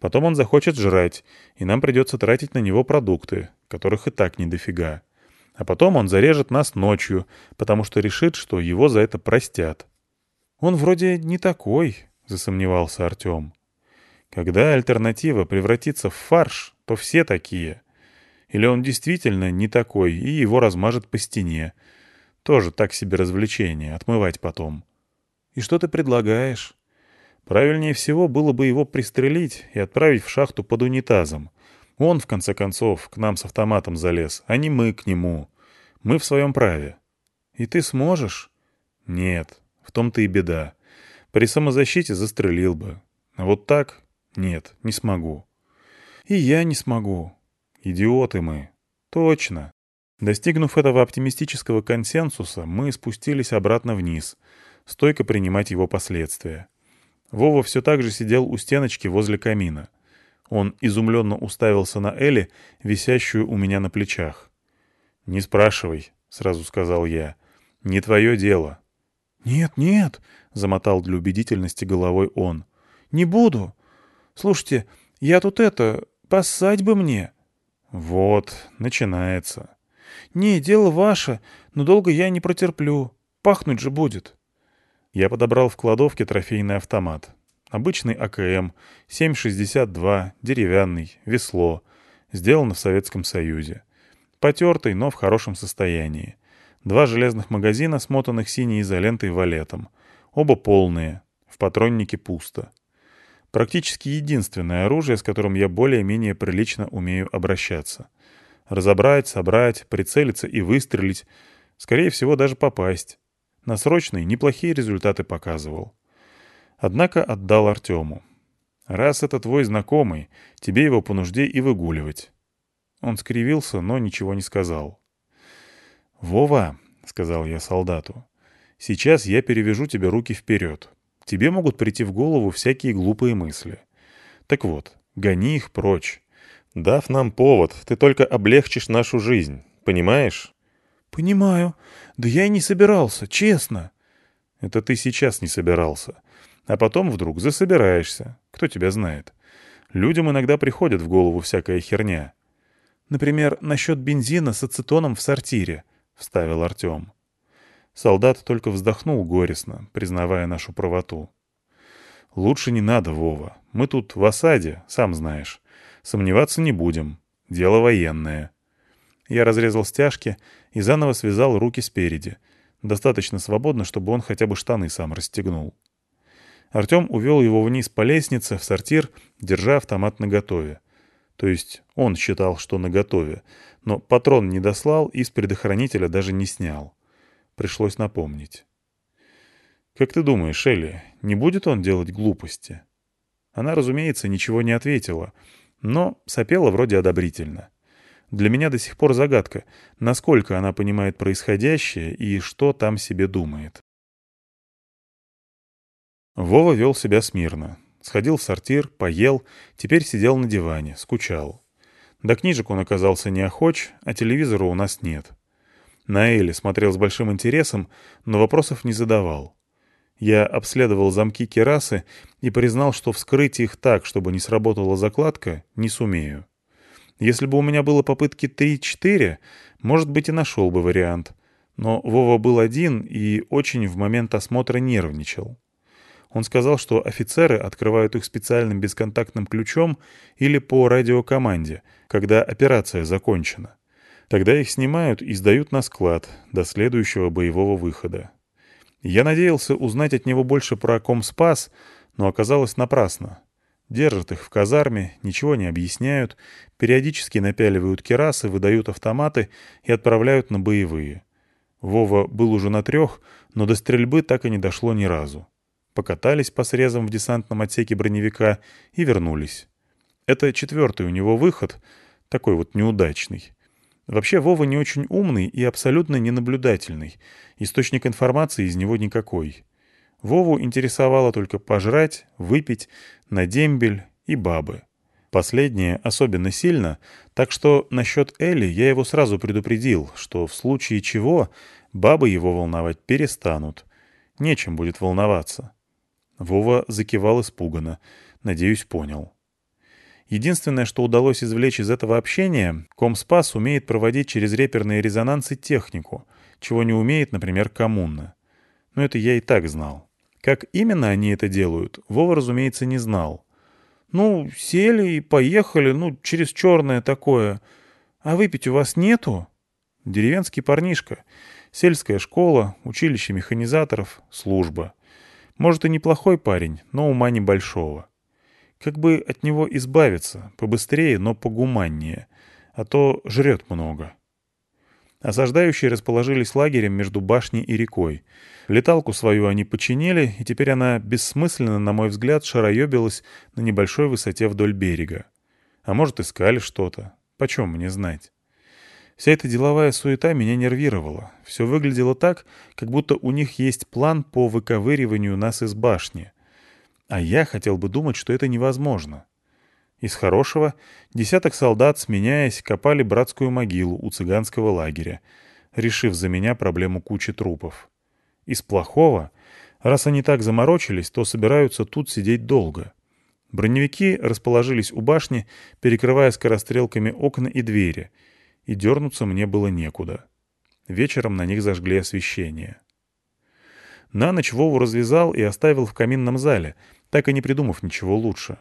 Потом он захочет жрать, и нам придется тратить на него продукты, которых и так не дофига. А потом он зарежет нас ночью, потому что решит, что его за это простят. «Он вроде не такой», — засомневался Артем. «Когда альтернатива превратится в фарш, то все такие. Или он действительно не такой, и его размажет по стене. Тоже так себе развлечение, отмывать потом». «И что ты предлагаешь?» Правильнее всего было бы его пристрелить и отправить в шахту под унитазом. Он, в конце концов, к нам с автоматом залез, а не мы к нему. Мы в своем праве. И ты сможешь? Нет, в том-то и беда. При самозащите застрелил бы. А вот так? Нет, не смогу. И я не смогу. Идиоты мы. Точно. Достигнув этого оптимистического консенсуса, мы спустились обратно вниз, стойко принимать его последствия. Вова все так же сидел у стеночки возле камина. Он изумленно уставился на Элли, висящую у меня на плечах. «Не спрашивай», — сразу сказал я. «Не твое дело». «Нет, нет», — замотал для убедительности головой он. «Не буду. Слушайте, я тут это... Поссать бы мне». «Вот, начинается». «Не, дело ваше, но долго я не протерплю. Пахнуть же будет». Я подобрал в кладовке трофейный автомат. Обычный АКМ, 7,62, деревянный, весло. Сделан в Советском Союзе. Потертый, но в хорошем состоянии. Два железных магазина, смотанных синей изолентой валетом. Оба полные. В патроннике пусто. Практически единственное оружие, с которым я более-менее прилично умею обращаться. Разобрать, собрать, прицелиться и выстрелить. Скорее всего, даже попасть. На срочный неплохие результаты показывал. Однако отдал Артему. «Раз это твой знакомый, тебе его по нужде и выгуливать». Он скривился, но ничего не сказал. «Вова», — сказал я солдату, — «сейчас я перевяжу тебе руки вперед. Тебе могут прийти в голову всякие глупые мысли. Так вот, гони их прочь. Дав нам повод, ты только облегчишь нашу жизнь. Понимаешь?» «Понимаю. Да я и не собирался, честно». «Это ты сейчас не собирался. А потом вдруг засобираешься. Кто тебя знает? Людям иногда приходит в голову всякая херня». «Например, насчет бензина с ацетоном в сортире», — вставил Артем. Солдат только вздохнул горестно, признавая нашу правоту. «Лучше не надо, Вова. Мы тут в осаде, сам знаешь. Сомневаться не будем. Дело военное». Я разрезал стяжки и заново связал руки спереди. Достаточно свободно, чтобы он хотя бы штаны сам расстегнул. Артем увел его вниз по лестнице, в сортир, держа автомат наготове. То есть он считал, что наготове, но патрон не дослал и с предохранителя даже не снял. Пришлось напомнить. «Как ты думаешь, Элли, не будет он делать глупости?» Она, разумеется, ничего не ответила, но сопела вроде одобрительно. Для меня до сих пор загадка, насколько она понимает происходящее и что там себе думает. Вова вел себя смирно. Сходил в сортир, поел, теперь сидел на диване, скучал. До книжек он оказался неохоч, а телевизора у нас нет. На Элли смотрел с большим интересом, но вопросов не задавал. Я обследовал замки керасы и признал, что вскрыть их так, чтобы не сработала закладка, не сумею. Если бы у меня было попытки 3-4, может быть, и нашел бы вариант. Но Вова был один и очень в момент осмотра нервничал. Он сказал, что офицеры открывают их специальным бесконтактным ключом или по радиокоманде, когда операция закончена. Тогда их снимают и сдают на склад до следующего боевого выхода. Я надеялся узнать от него больше про Комспас, но оказалось напрасно. Держат их в казарме, ничего не объясняют, периодически напяливают керасы, выдают автоматы и отправляют на боевые. Вова был уже на трех, но до стрельбы так и не дошло ни разу. Покатались по срезам в десантном отсеке броневика и вернулись. Это четвертый у него выход, такой вот неудачный. Вообще Вова не очень умный и абсолютно ненаблюдательный. Источник информации из него никакой. Вову интересовало только пожрать, выпить, на дембель и бабы. Последнее особенно сильно, так что насчет Элли я его сразу предупредил, что в случае чего бабы его волновать перестанут. Нечем будет волноваться. Вова закивал испуганно. Надеюсь, понял. Единственное, что удалось извлечь из этого общения, Комспас умеет проводить через реперные резонансы технику, чего не умеет, например, коммуна. Но это я и так знал. Как именно они это делают, Вова, разумеется, не знал. «Ну, сели и поехали, ну, через черное такое. А выпить у вас нету?» Деревенский парнишка. Сельская школа, училище механизаторов, служба. Может, и неплохой парень, но ума небольшого. Как бы от него избавиться, побыстрее, но погуманнее, а то жрет много. Осаждающие расположились лагерем между башней и рекой. Леталку свою они починили, и теперь она бессмысленно, на мой взгляд, шароебилась на небольшой высоте вдоль берега. А может, искали что-то. Почем мне знать? Вся эта деловая суета меня нервировала. Все выглядело так, как будто у них есть план по выковыриванию нас из башни. А я хотел бы думать, что это невозможно. Из хорошего десяток солдат, сменяясь, копали братскую могилу у цыганского лагеря, решив за меня проблему кучи трупов. Из плохого, раз они так заморочились, то собираются тут сидеть долго. Броневики расположились у башни, перекрывая скорострелками окна и двери, и дернуться мне было некуда. Вечером на них зажгли освещение. На ночь Вову развязал и оставил в каминном зале, так и не придумав ничего лучше.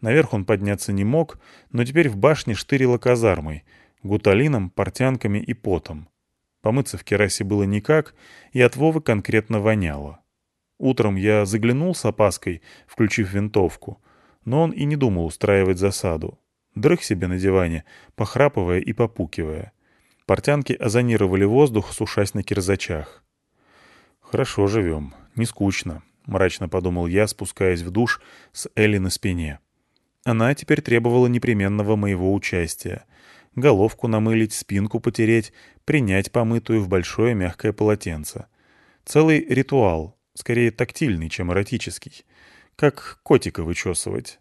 Наверх он подняться не мог, но теперь в башне штырило казармой, гуталином, портянками и потом. Помыться в керасе было никак, и от Вовы конкретно воняло. Утром я заглянул с опаской, включив винтовку, но он и не думал устраивать засаду. Дрых себе на диване, похрапывая и попукивая. Портянки озонировали воздух, сушась на кирзачах. «Хорошо живем, не скучно», — мрачно подумал я, спускаясь в душ с Элли на спине. Она теперь требовала непременного моего участия. головку намылить, спинку потереть, принять помытую в большое мягкое полотенце. Целый ритуал, скорее тактильный, чем эротический. Как котика вычесывать.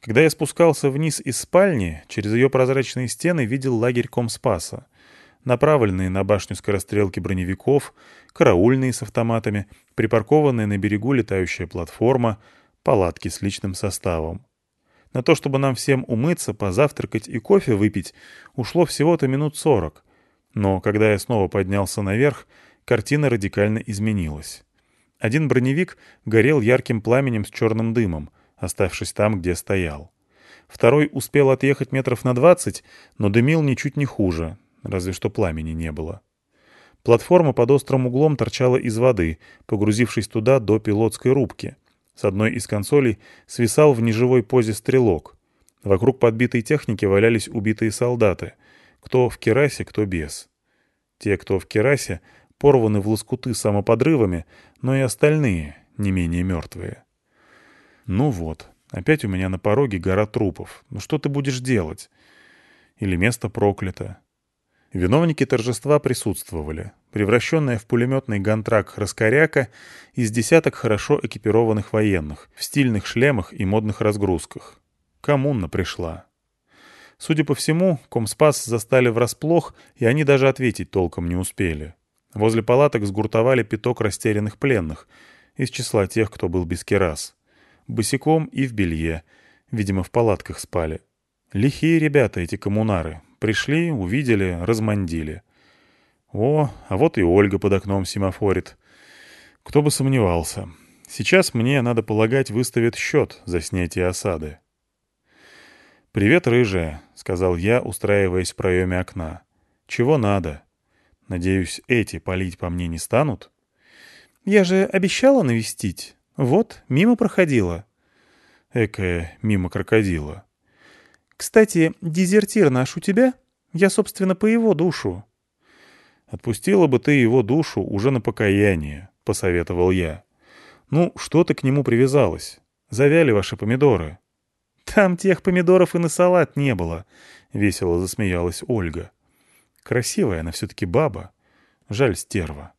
Когда я спускался вниз из спальни, через ее прозрачные стены видел лагерь Комспаса. Направленные на башню скорострелки броневиков, караульные с автоматами, припаркованная на берегу летающая платформа, палатки с личным составом. На то, чтобы нам всем умыться, позавтракать и кофе выпить, ушло всего-то минут сорок. Но когда я снова поднялся наверх, картина радикально изменилась. Один броневик горел ярким пламенем с черным дымом, оставшись там, где стоял. Второй успел отъехать метров на двадцать, но дымил ничуть не хуже, разве что пламени не было. Платформа под острым углом торчала из воды, погрузившись туда до пилотской рубки. С одной из консолей свисал в неживой позе стрелок. Вокруг подбитой техники валялись убитые солдаты, кто в керасе, кто без. Те, кто в керасе, порваны в лоскуты самоподрывами, но и остальные не менее мертвые. Ну вот, опять у меня на пороге гора трупов. Ну что ты будешь делать? Или место проклято? Виновники торжества присутствовали. Превращенная в пулеметный гантрак раскоряка из десяток хорошо экипированных военных, в стильных шлемах и модных разгрузках. Коммуна пришла. Судя по всему, Комспас застали врасплох, и они даже ответить толком не успели. Возле палаток сгуртовали пяток растерянных пленных, из числа тех, кто был без керас. Босиком и в белье. Видимо, в палатках спали. Лихие ребята эти коммунары, Пришли, увидели, размандили. О, а вот и Ольга под окном семафорит. Кто бы сомневался. Сейчас мне, надо полагать, выставят счет за снятие осады. «Привет, рыжая», — сказал я, устраиваясь в проеме окна. «Чего надо? Надеюсь, эти палить по мне не станут?» «Я же обещала навестить. Вот, мимо проходила». Экая мимо крокодила. Кстати, дезертир наш у тебя? Я, собственно, по его душу». «Отпустила бы ты его душу уже на покаяние», — посоветовал я. «Ну, что ты к нему привязалась? Завяли ваши помидоры». «Там тех помидоров и на салат не было», — весело засмеялась Ольга. «Красивая она все-таки баба. Жаль, стерва».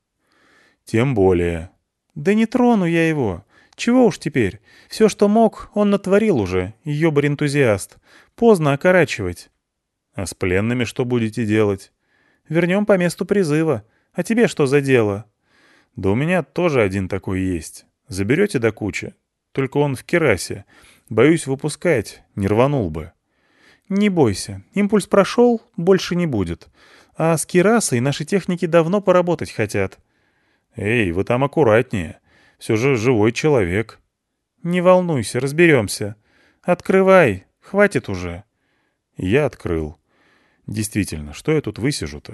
«Тем более». «Да не трону я его. Чего уж теперь? Все, что мог, он натворил уже, ёбарь-энтузиаст. Поздно окорачивать. А с пленными что будете делать? Вернем по месту призыва. А тебе что за дело? Да у меня тоже один такой есть. Заберете до кучи? Только он в керасе. Боюсь выпускать, не рванул бы. Не бойся, импульс прошел, больше не будет. А с керасой наши техники давно поработать хотят. Эй, вы там аккуратнее. Все же живой человек. Не волнуйся, разберемся. Открывай, Хватит уже. Я открыл. Действительно, что я тут высижу-то?